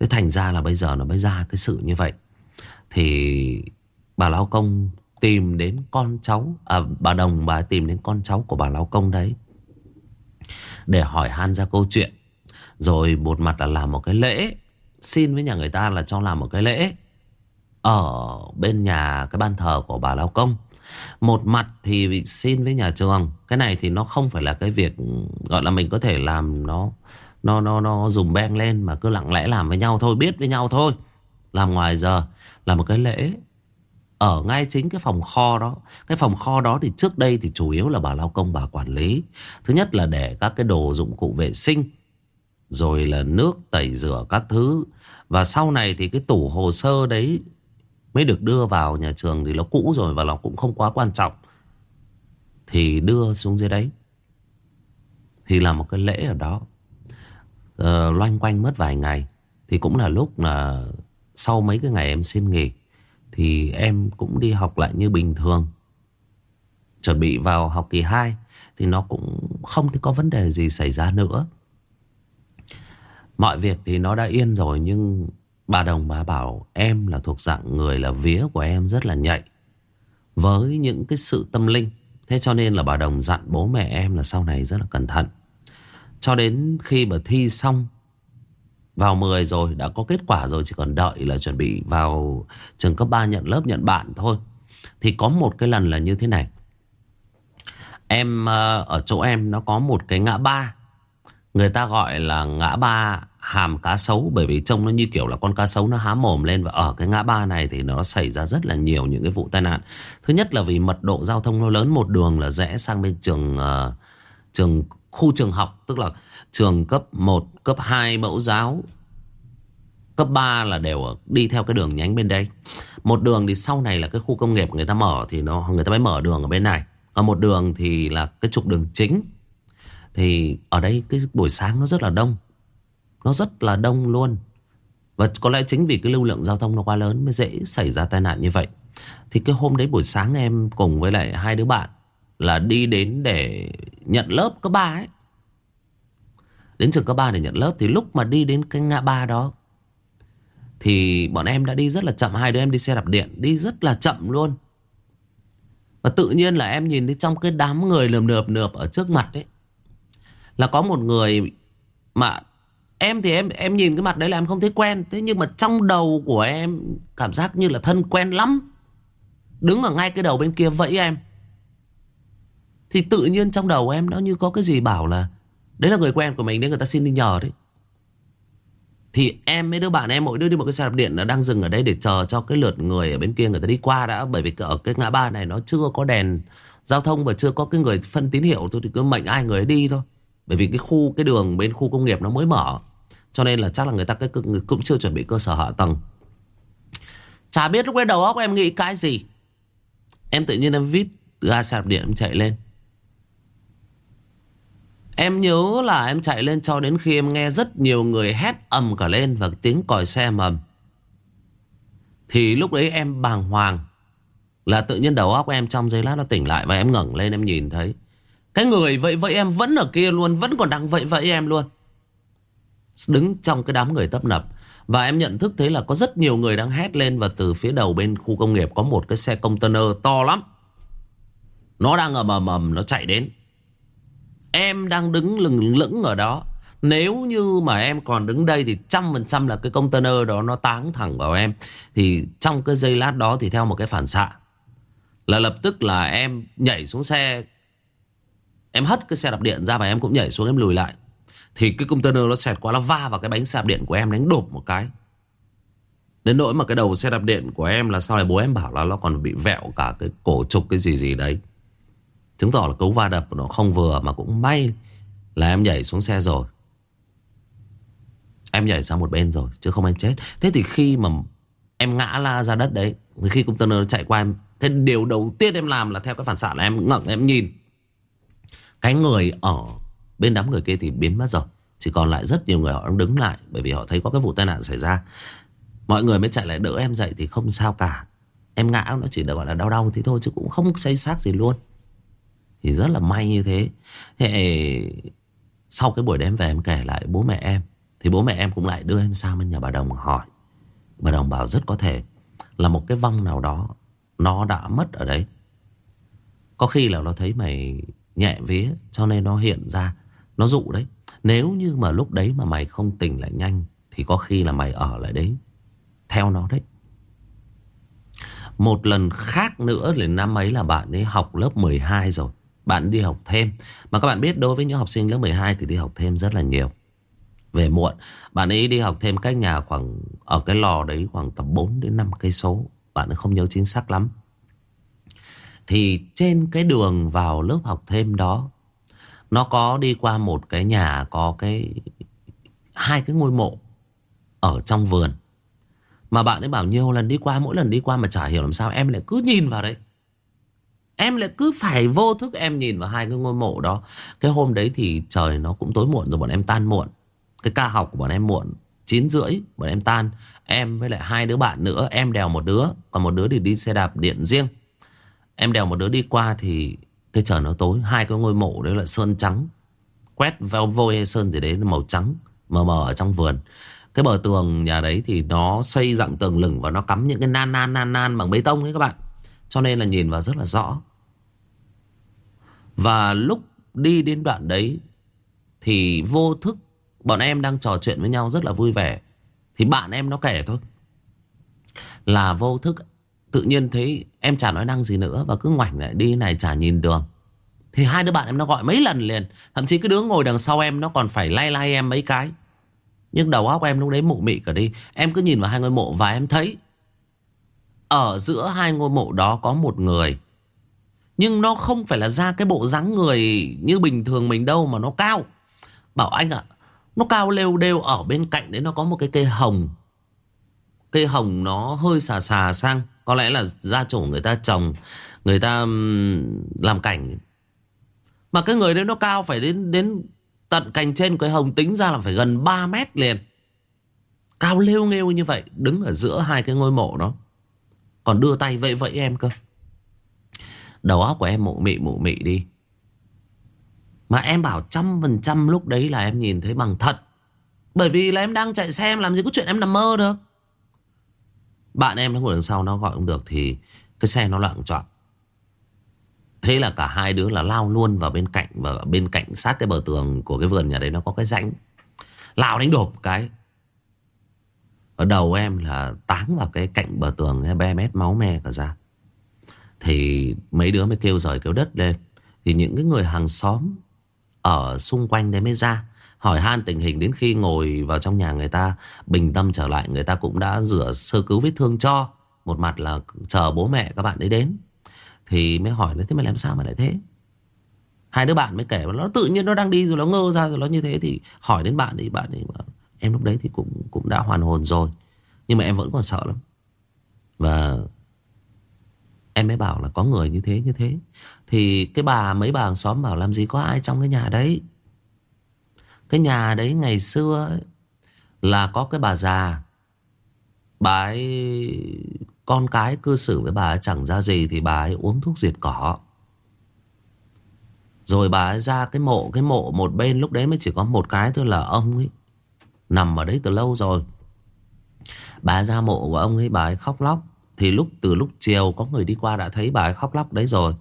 Thế thành ra là bây giờ nó mới ra cái sự như vậy. Thì bà Lao Công tìm đến con cháu à, Bà Đồng bà ấy tìm đến con cháu của bà Lao Công đấy Để hỏi han ra câu chuyện. Rồi một mặt là làm một cái lễ Xin với nhà người ta là cho làm một cái lễ ở bên nhà cái ban thờ của bà Lao Công. Một mặt thì bị xin với nhà trường, cái này thì nó không phải là cái việc gọi là mình có thể làm nó nó nó nó dùng beng lên mà cứ lặng lẽ làm với nhau thôi, biết với nhau thôi. Làm ngoài giờ là một cái lễ ở ngay chính cái phòng kho đó cái phòng kho đó thì trước đây thì chủ yếu là bà lao công bà quản lý thứ nhất là để các cái đồ dụng cụ vệ sinh rồi là nước tẩy rửa các thứ và sau này thì cái tủ hồ sơ đấy mới được đưa vào nhà trường thì nó cũ rồi và nó cũng không quá quan trọng thì đưa xuống dưới đấy. Thì là một cái lễ ở đó. Ờ, loanh quanh mất vài ngày. Thì cũng là lúc là sau mấy cái ngày em xin nghỉ thì em cũng đi học lại như bình thường. Chuẩn bị vào học kỳ 2 thì nó cũng không có vấn đề gì xảy ra nữa. Mọi việc thì nó đã yên rồi nhưng Bà Đồng bà bảo em là thuộc dạng người là vía của em rất là nhạy. Với những cái sự tâm linh. Thế cho nên là bà Đồng dặn bố mẹ em là sau này rất là cẩn thận. Cho đến khi mà thi xong vào 10 rồi, đã có kết quả rồi chỉ còn đợi là chuẩn bị vào trường cấp 3 nhận lớp nhận bạn thôi. Thì có một cái lần là như thế này. Em ờ, ở chỗ em nó có một cái ngã ba. Người ta gọi là ngã ba hàm cá sấu bởi vì trông nó như kiểu là con cá sấu nó há mồm lên và ở cái ngã ba này thì nó xảy ra rất là nhiều những cái vụ tai nạn. Thứ nhất là vì mật độ giao thông nó lớn một đường là rẽ sang bên trường uh, trường khu trường học tức là trường cấp 1, cấp 2 mẫu giáo. Cấp 3 là đều đi theo cái đường nhánh bên đây. Một đường thì sau này là cái khu công nghiệp người ta mở thì nó người ta mới mở đường ở bên này. Còn một đường thì là cái trục đường chính. Thì ở đây cái buổi sáng nó rất là đông. Nó rất là đông luôn. Và có lẽ chính vì cái lưu lượng giao thông nó quá lớn Mới dễ xảy ra tai nạn như vậy. Thì cái hôm đấy buổi sáng em cùng với lại hai đứa bạn Là đi đến để nhận lớp cấp ba ấy. Đến trường cấp ba để nhận lớp Thì lúc mà đi đến cái ngã ba đó Thì bọn em đã đi rất là chậm. Hai đứa em đi xe đạp điện, Đi rất là chậm luôn. Và tự nhiên là em nhìn thấy trong cái đám người lườm nượp nượp ở trước mặt ấy Là có một người mà em thì em em nhìn cái mặt đấy là em không thấy quen. Thế nhưng mà trong đầu của em, cảm giác như là thân quen lắm. Đứng ở ngay cái đầu bên kia vẫy em. Thì tự nhiên trong đầu em nó như có cái gì bảo là, đấy là người quen của mình, đấy người ta xin đi nhờ đấy. Thì em mấy đứa bạn em, mỗi đứa đi một cái xe đạp điện đang dừng ở đây để chờ cho cái lượt người ở bên kia người ta đi qua đã. Bởi vì ở cái ngã ba này nó chưa có đèn giao thông và chưa có cái người phân tín hiệu thôi, thì cứ mệnh ai người ấy đi thôi. Bởi vì cái khu cái đường bên khu công nghiệp nó mới mở. Cho nên là chắc là người ta cái, cũng chưa chuẩn bị cơ sở hạ tầng. Chả biết lúc đấy đầu óc em nghĩ cái gì. Em tự nhiên em vít ga xe đạp điện em chạy lên. Em nhớ là em chạy lên cho đến khi em nghe rất nhiều người hét ầm cả lên và tiếng còi xe mầm. Thì lúc đấy em bàng hoàng. Là tự nhiên đầu óc em trong giây lát nó tỉnh lại và em ngẩng lên em nhìn thấy. Cái người vậy vậy em vẫn ở kia luôn, Vẫn còn đang vậy vậy em luôn Đứng trong cái đám người tấp nập Và em nhận thức thấy là có rất nhiều người đang hét lên Và từ phía đầu bên khu công nghiệp Có một cái xe container to lắm Nó đang ầm ầm ầm, Nó chạy đến Em đang đứng lừng lững ở đó nếu như mà em còn đứng đây thì trăm phần trăm là cái container đó nó táng thẳng vào em. Thì trong cái giây lát đó thì theo một cái phản xạ. Là lập tức là em nhảy xuống xe Em hất cái xe đạp điện ra và em cũng nhảy xuống em lùi lại. Thì cái container nó xẹt qua, nó va vào cái bánh xe đạp điện của em, đánh đột một cái. Đến nỗi mà cái đầu xe đạp điện của em là sau này bố em bảo là nó còn bị vẹo cả cái cổ trục, cái gì gì đấy. Chứng tỏ là cấu va đập của nó không vừa mà cũng may là em nhảy xuống xe rồi. Em nhảy sang một bên rồi, chứ không em chết. Thế thì khi mà em ngã la ra đất đấy Khi container chạy qua em, Thế điều đầu tiên em làm là theo cái phản xạ là em ngẩng, em nhìn. Cái người ở bên đám người kia thì biến mất rồi. Chỉ còn lại rất nhiều người họ đứng lại Bởi vì họ thấy có cái vụ tai nạn xảy ra. Mọi người mới chạy lại đỡ em dậy thì không sao cả. Em ngã nó chỉ được gọi là đau đau thế thôi Chứ cũng không xây xác gì luôn. Thì rất là may như thế. Thế Sau cái buổi đêm về em kể lại bố mẹ em, Thì bố mẹ em cũng lại đưa em sang bên nhà bà Đồng hỏi. Bà Đồng bảo rất có thể Là một cái vong nào đó Nó đã mất ở đấy. Có khi là nó thấy mày nhẹ vía, cho nên nó hiện ra. Nó dụ đấy, nếu như mà lúc đấy mà mày không tỉnh lại nhanh, thì có khi là mày ở lại đấy. Theo nó đấy. Một lần khác nữa là năm ấy là bạn ấy học lớp 12 rồi. Bạn đi học thêm. Mà các bạn biết đối với những học sinh lớp 12 thì đi học thêm rất là nhiều. Về muộn, bạn ấy đi học thêm cách nhà khoảng, ở cái lò đấy khoảng tầm 4 đến 5 cây số. Bạn ấy không nhớ chính xác lắm. Thì trên cái đường vào lớp học thêm đó, Nó có đi qua một cái nhà, có cái, Hai cái ngôi mộ Ở trong vườn. Mà bạn ấy bảo nhiều lần đi qua, Mỗi lần đi qua mà chả hiểu làm sao, Em lại cứ nhìn vào đấy. Em lại cứ phải vô thức em nhìn vào hai cái ngôi mộ đó. Cái hôm đấy thì trời nó cũng tối muộn rồi, bọn em tan muộn. Cái ca học của bọn em muộn 9 rưỡi, bọn em tan. Em với lại hai đứa bạn nữa, Em đèo một đứa, Còn một đứa thì đi xe đạp điện riêng. Em đèo một đứa đi qua thì Cái trời nó tối. Hai cái ngôi mộ đấy là sơn trắng. Quét vào vôi hay sơn gì đấy màu trắng, Mờ mờ ở trong vườn. Cái bờ tường nhà đấy thì nó xây dạng tường lửng Và nó cắm những cái nan nan nan nan bằng bê tông ấy các bạn. Cho nên là nhìn vào rất là rõ. Và lúc đi đến đoạn đấy Thì vô thức Bọn em đang trò chuyện với nhau rất là vui vẻ. Thì bạn em nó kể thôi. Là vô thức Tự nhiên thấy em chả nói năng gì nữa Và cứ ngoảnh lại đi này chả nhìn đường. Thì hai đứa bạn em nó gọi mấy lần liền, Thậm chí cái đứa ngồi đằng sau em Nó còn phải lay lay em mấy cái. Nhưng đầu óc em lúc đấy mụ mị cả đi, Em cứ nhìn vào hai ngôi mộ và em thấy Ở giữa hai ngôi mộ đó có một người. Nhưng nó không phải là ra cái bộ dáng người Như bình thường mình đâu mà nó cao. Bảo anh ạ, Nó cao lêu đêu ở bên cạnh đấy Nó có một cái cây hồng. Cây hồng nó hơi xà xà sang. Có lẽ là gia chủ người ta trồng Người ta làm cảnh. Mà cái người đấy nó cao phải đến đến tận cành trên cái hồng tính ra là phải gần 3 mét liền. Cao lêu nghêu như vậy, Đứng ở giữa hai cái ngôi mộ đó. Còn đưa tay vẫy vẫy em cơ. Đầu óc của em mụ mị mụ mị đi. Mà em bảo trăm phần trăm lúc đấy là em nhìn thấy bằng thật. Bởi vì là em đang chạy xe em làm gì có chuyện em nằm mơ được. Bạn em nó ngồi đằng sau nó gọi không được Thì cái xe nó loạn trọn Thế là cả hai đứa là lao luôn vào bên cạnh Và bên cạnh sát cái bờ tường của cái vườn nhà đấy Nó có cái rãnh. Lao đánh đột cái. Ở đầu em là táng vào cái cạnh bờ tường Bé mét máu me cả ra. Thì mấy đứa mới kêu rời kêu đất lên. Thì những cái người hàng xóm Ở xung quanh đấy mới ra. Hỏi han tình hình đến khi ngồi vào trong nhà người ta Bình tâm trở lại người ta cũng đã rửa sơ cứu vết thương cho. Một mặt là chờ bố mẹ các bạn ấy đến. Thì mới hỏi thế mày làm sao mà lại thế? Hai đứa bạn mới kể nó tự nhiên nó đang đi rồi nó ngơ ra rồi nó như thế. Thì hỏi đến bạn thì bạn ấy bảo, Em lúc đấy thì cũng cũng đã hoàn hồn rồi Nhưng mà em vẫn còn sợ lắm. Và Em mới bảo là có người như thế như thế. Thì cái bà mấy bà hàng xóm bảo làm gì có ai trong cái nhà đấy? Cái nhà đấy ngày xưa ấy, là có cái bà già. Bà ấy con cái cư xử với bà ấy chẳng ra gì thì bà ấy uống thuốc diệt cỏ. Rồi bà ấy ra cái mộ, cái mộ một bên lúc đấy mới chỉ có một cái thôi là ông ấy. Nằm ở đấy từ lâu rồi. Bà ấy ra mộ của ông ấy bà ấy khóc lóc. Thì lúc từ lúc chiều có người đi qua đã thấy bà ấy khóc lóc đấy rồi.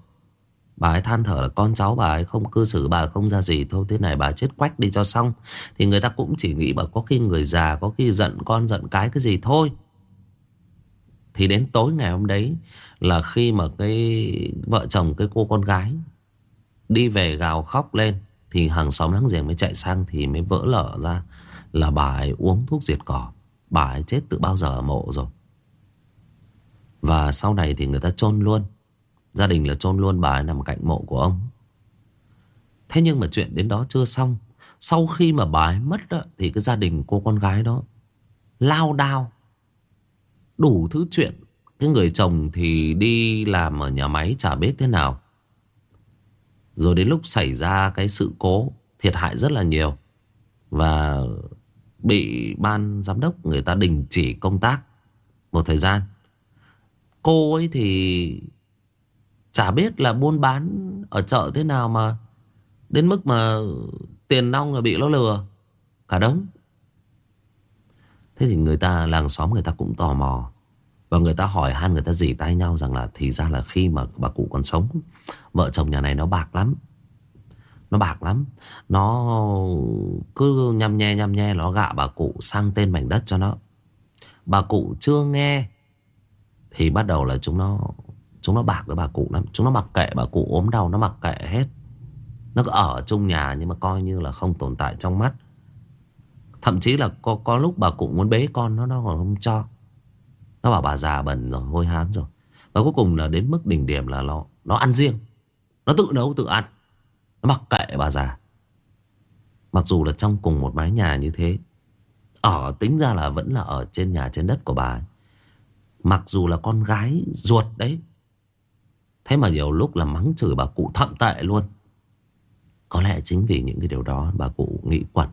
Bà ấy than thở là, con cháu bà ấy không, cư xử bà không ra gì. Thôi, thế này bà chết quách đi cho xong. Thì người ta cũng chỉ nghĩ bà có khi người già, Có khi giận con, giận cái cái gì thôi. Thì đến tối ngày hôm đấy Là khi mà cái vợ chồng cái cô con gái Đi về gào khóc lên, Thì hàng xóm láng giềng mới chạy sang Thì mới vỡ lở ra Là bà ấy uống thuốc diệt cỏ. Bà ấy chết từ bao giờ mộ rồi. Và sau này thì người ta chôn luôn. Gia đình là chôn luôn bà ấy nằm cạnh mộ của ông. Thế nhưng mà chuyện đến đó chưa xong. Sau khi mà bà ấy mất đó, Thì cái gia đình cô con gái đó Lao đao. Đủ thứ chuyện. Cái người chồng thì đi làm ở nhà máy Chả biết thế nào. Rồi đến lúc xảy ra cái sự cố Thiệt hại rất là nhiều. Và bị ban giám đốc người ta đình chỉ công tác một thời gian. Cô ấy thì Chả biết là buôn bán ở chợ thế nào mà Đến mức mà tiền nong là bị nó lừa. Cả đống. Thế thì người ta, làng xóm người ta cũng tò mò. Và người ta hỏi han, người ta dỉ tay nhau rằng là Thì ra là khi mà bà cụ còn sống, Vợ chồng nhà này nó bạc lắm. Nó bạc lắm. Nó cứ nhăm nhe nhăm nhe, Nó gạ bà cụ sang tên mảnh đất cho nó. Bà cụ chưa nghe Thì bắt đầu là chúng nó Chúng nó bạc với bà cụ lắm. Chúng nó mặc kệ bà cụ ốm đau Nó mặc kệ hết. Nó cứ ở trong nhà nhưng mà coi như là không tồn tại trong mắt. Thậm chí là có, có lúc bà cụ muốn bế con nó Nó còn không cho. Nó bảo bà già bẩn rồi hôi hám rồi. Và cuối cùng là đến mức đỉnh điểm là nó Nó ăn riêng. Nó tự nấu tự ăn. Nó mặc kệ bà già. Mặc dù là trong cùng một mái nhà như thế Ở tính ra là vẫn là ở trên nhà trên đất của bà ấy. Mặc dù là con gái ruột đấy Thế mà nhiều lúc là mắng chửi bà cụ thậm tệ luôn. Có lẽ chính vì những cái điều đó Bà cụ nghĩ quẩn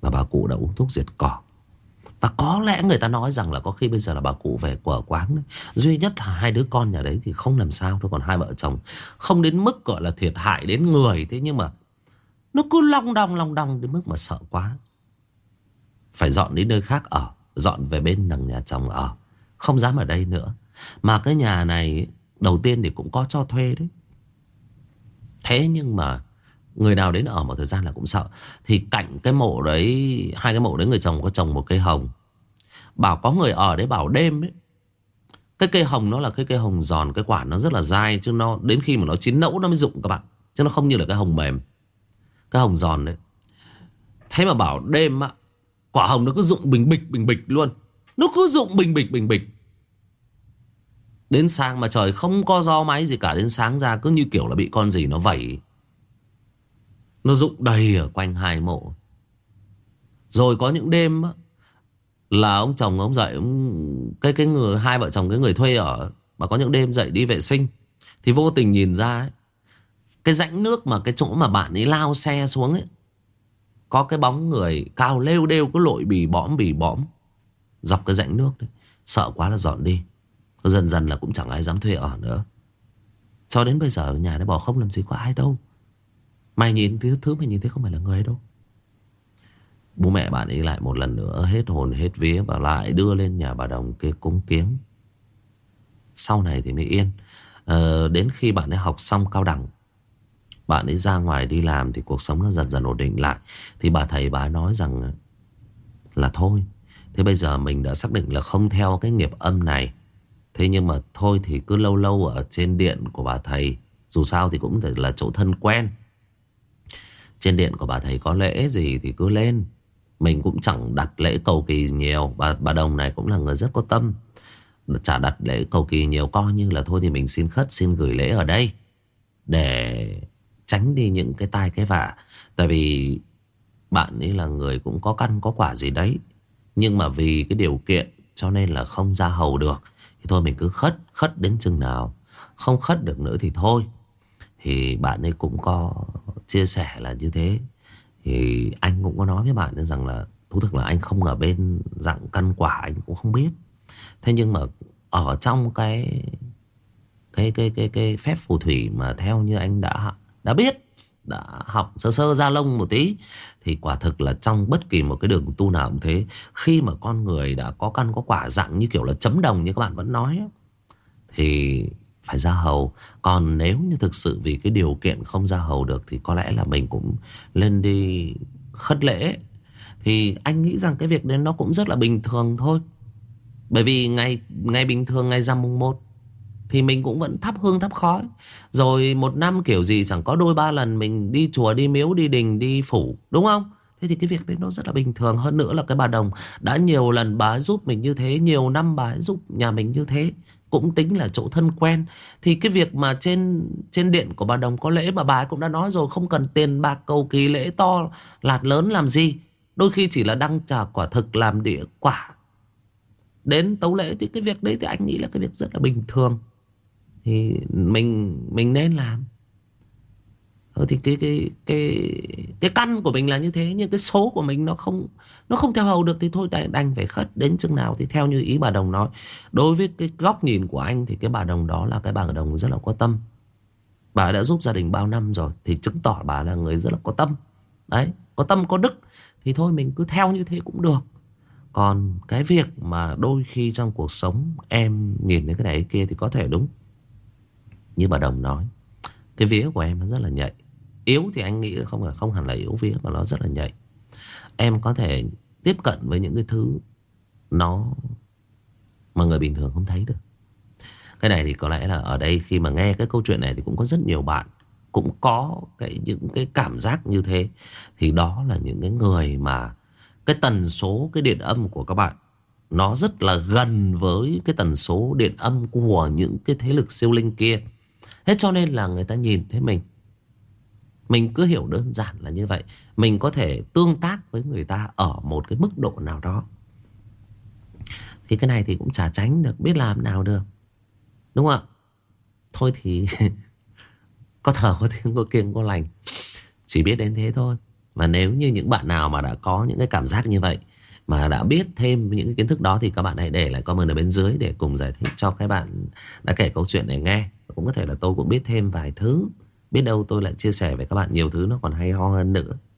Và bà cụ đã uống thuốc diệt cỏ. Và có lẽ người ta nói rằng là Có khi bây giờ là bà cụ về quở quán đấy. Duy nhất là hai đứa con nhà đấy Thì không làm sao, thôi Còn hai vợ chồng. Không đến mức gọi là thiệt hại đến người, Thế nhưng mà Nó cứ long đong long đong đến mức mà sợ quá. Phải dọn đến nơi khác ở, Dọn về bên đằng nhà chồng ở. Không dám ở đây nữa. Mà cái nhà này Đầu tiên thì cũng có cho thuê đấy. Thế nhưng mà Người nào đến ở một thời gian là cũng sợ. Thì cạnh cái mộ đấy, Hai cái mộ đấy người chồng có trồng một cây hồng. Bảo có người ở đấy bảo đêm ấy. Cái cây hồng nó là cái cây hồng giòn, Cái quả nó rất là dai, Chứ nó đến khi mà nó chín nẫu nó mới rụng các bạn. Chứ nó không như là cái hồng mềm, Cái hồng giòn đấy. Thế mà bảo đêm á, Quả hồng nó cứ rụng bình bịch bình bịch luôn. Nó cứ rụng bình bịch bình bịch. Đến sáng mà trời không có gió máy gì cả Đến sáng ra cứ như kiểu là bị con gì nó vẩy. Nó rụng đầy ở quanh hai mộ. Rồi có những đêm Là ông chồng ông dậy ông, cái cái người Hai vợ chồng cái người thuê ở Mà có những đêm dậy đi vệ sinh Thì vô tình nhìn ra ấy, Cái rãnh nước mà cái chỗ mà bạn ấy lao xe xuống ấy Có cái bóng người cao lêu đêu Cứ lội bì bõm bì bõm Dọc cái rãnh nước đấy. Sợ quá là dọn đi. Dần dần là cũng chẳng ai dám thuê ở nữa. Cho đến bây giờ nhà nó bỏ không làm gì có ai đâu. Mày nhìn thứ, thứ mày nhìn thấy không phải là người đâu. Bố mẹ bạn ấy lại một lần nữa hết hồn hết vía Và lại đưa lên nhà bà Đồng kia cúng kiếng. Sau này thì mới yên. Ờ, Đến khi bạn ấy học xong cao đẳng Bạn ấy ra ngoài đi làm Thì cuộc sống nó dần dần ổn định lại. Thì bà thầy bà ấy nói rằng Là thôi Thế bây giờ mình đã xác định là không theo cái nghiệp âm này Thế nhưng mà thôi thì cứ lâu lâu ở trên điện của bà thầy Dù sao thì cũng là chỗ thân quen. Trên điện của bà thầy có lễ gì thì cứ lên. Mình cũng chẳng đặt lễ cầu kỳ nhiều Bà, bà Đồng này cũng là người rất có tâm. Chả đặt lễ cầu kỳ nhiều coi nhưng là thôi thì mình xin khất xin gửi lễ ở đây. Để tránh đi những cái tai cái vạ. Tại vì bạn ấy là người cũng có căn có quả gì đấy. Nhưng mà vì cái điều kiện cho nên là không ra hầu được. Thì thôi, mình cứ khất Khất đến chừng nào. Không khất được nữa thì thôi. Thì bạn ấy cũng có chia sẻ là như thế. Thì anh cũng có nói với bạn ấy rằng là, Thú thực là anh không ở bên dạng căn quả, Anh cũng không biết. Thế nhưng mà ở trong cái cái cái cái cái phép phù thủy mà theo như anh đã đã biết, đã học sơ sơ ra lông một tí thì quả thực là trong bất kỳ một cái đường tu nào cũng thế. Khi mà con người đã có căn, có quả dạng như kiểu là chấm đồng như các bạn vẫn nói thì phải ra hầu. Còn nếu như thực sự vì cái điều kiện không ra hầu được thì có lẽ là mình cũng lên đi khất lễ. Thì anh nghĩ rằng cái việc đấy nó cũng rất là bình thường thôi. Bởi vì ngày ngày bình thường ngày rằm mùng một thì mình cũng vẫn thắp hương thắp khói. Rồi một năm kiểu gì chẳng có đôi ba lần mình đi chùa, đi miếu, đi đình, đi phủ, đúng không? Thế thì cái việc đấy nó rất là bình thường. Hơn nữa là cái bà Đồng đã nhiều lần bà giúp mình như thế Nhiều năm bà giúp nhà mình như thế Cũng tính là chỗ thân quen. Thì cái việc mà trên trên điện của bà Đồng có lễ Mà bà cũng đã nói rồi Không cần tiền bạc cầu kỳ lễ to Lạt lớn làm gì. Đôi khi chỉ là đăng trà quả thực làm địa quả. Đến tấu lễ thì cái việc đấy thì anh nghĩ là cái việc rất là bình thường thì mình mình nên làm. Ừ, thì cái cái cái cái căn của mình là như thế, nhưng cái số của mình nó không nó không theo hầu được thì thôi đành phải khất đến chừng nào. Thì theo như ý bà đồng nói, đối với cái góc nhìn của anh thì cái bà đồng đó là cái bà đồng rất là có tâm. Bà đã giúp gia đình bao năm rồi thì chứng tỏ bà là người rất là có tâm. Đấy, có tâm, có đức. Thì thôi, mình cứ theo như thế cũng được. Còn cái việc mà đôi khi trong cuộc sống em nhìn đến cái này cái kia thì có thể đúng. Như bà Đồng nói, Cái vía của em nó rất là nhạy. Yếu thì anh nghĩ không phải, không hẳn là yếu vía Mà nó rất là nhạy. Em có thể tiếp cận với những cái thứ Nó Mà người bình thường không thấy được. Cái này thì có lẽ là ở đây Khi mà nghe cái câu chuyện này thì cũng có rất nhiều bạn Cũng có cái, những cái cảm giác như thế. Thì đó là những cái người mà Cái tần số, Cái điện âm của các bạn nó rất là gần với cái tần số điện âm của những cái thế lực siêu linh kia. Thế cho nên là người ta nhìn thấy mình. Mình cứ hiểu đơn giản là như vậy. Mình có thể tương tác với người ta Ở một cái mức độ nào đó. Thì cái này thì cũng chả tránh được Biết làm nào được. Đúng không ạ? Thôi thì Có thở có tiếng, có kiêng, có lành. Chỉ biết đến thế thôi. Và nếu như những bạn nào mà đã có những cái cảm giác như vậy, mà đã biết thêm những kiến thức đó, thì các bạn hãy để lại comment ở bên dưới để cùng giải thích cho các bạn đã kể câu chuyện này nghe. Cũng có thể là tôi cũng biết thêm vài thứ. Biết đâu tôi lại chia sẻ với các bạn nhiều thứ nó còn hay ho hơn nữa.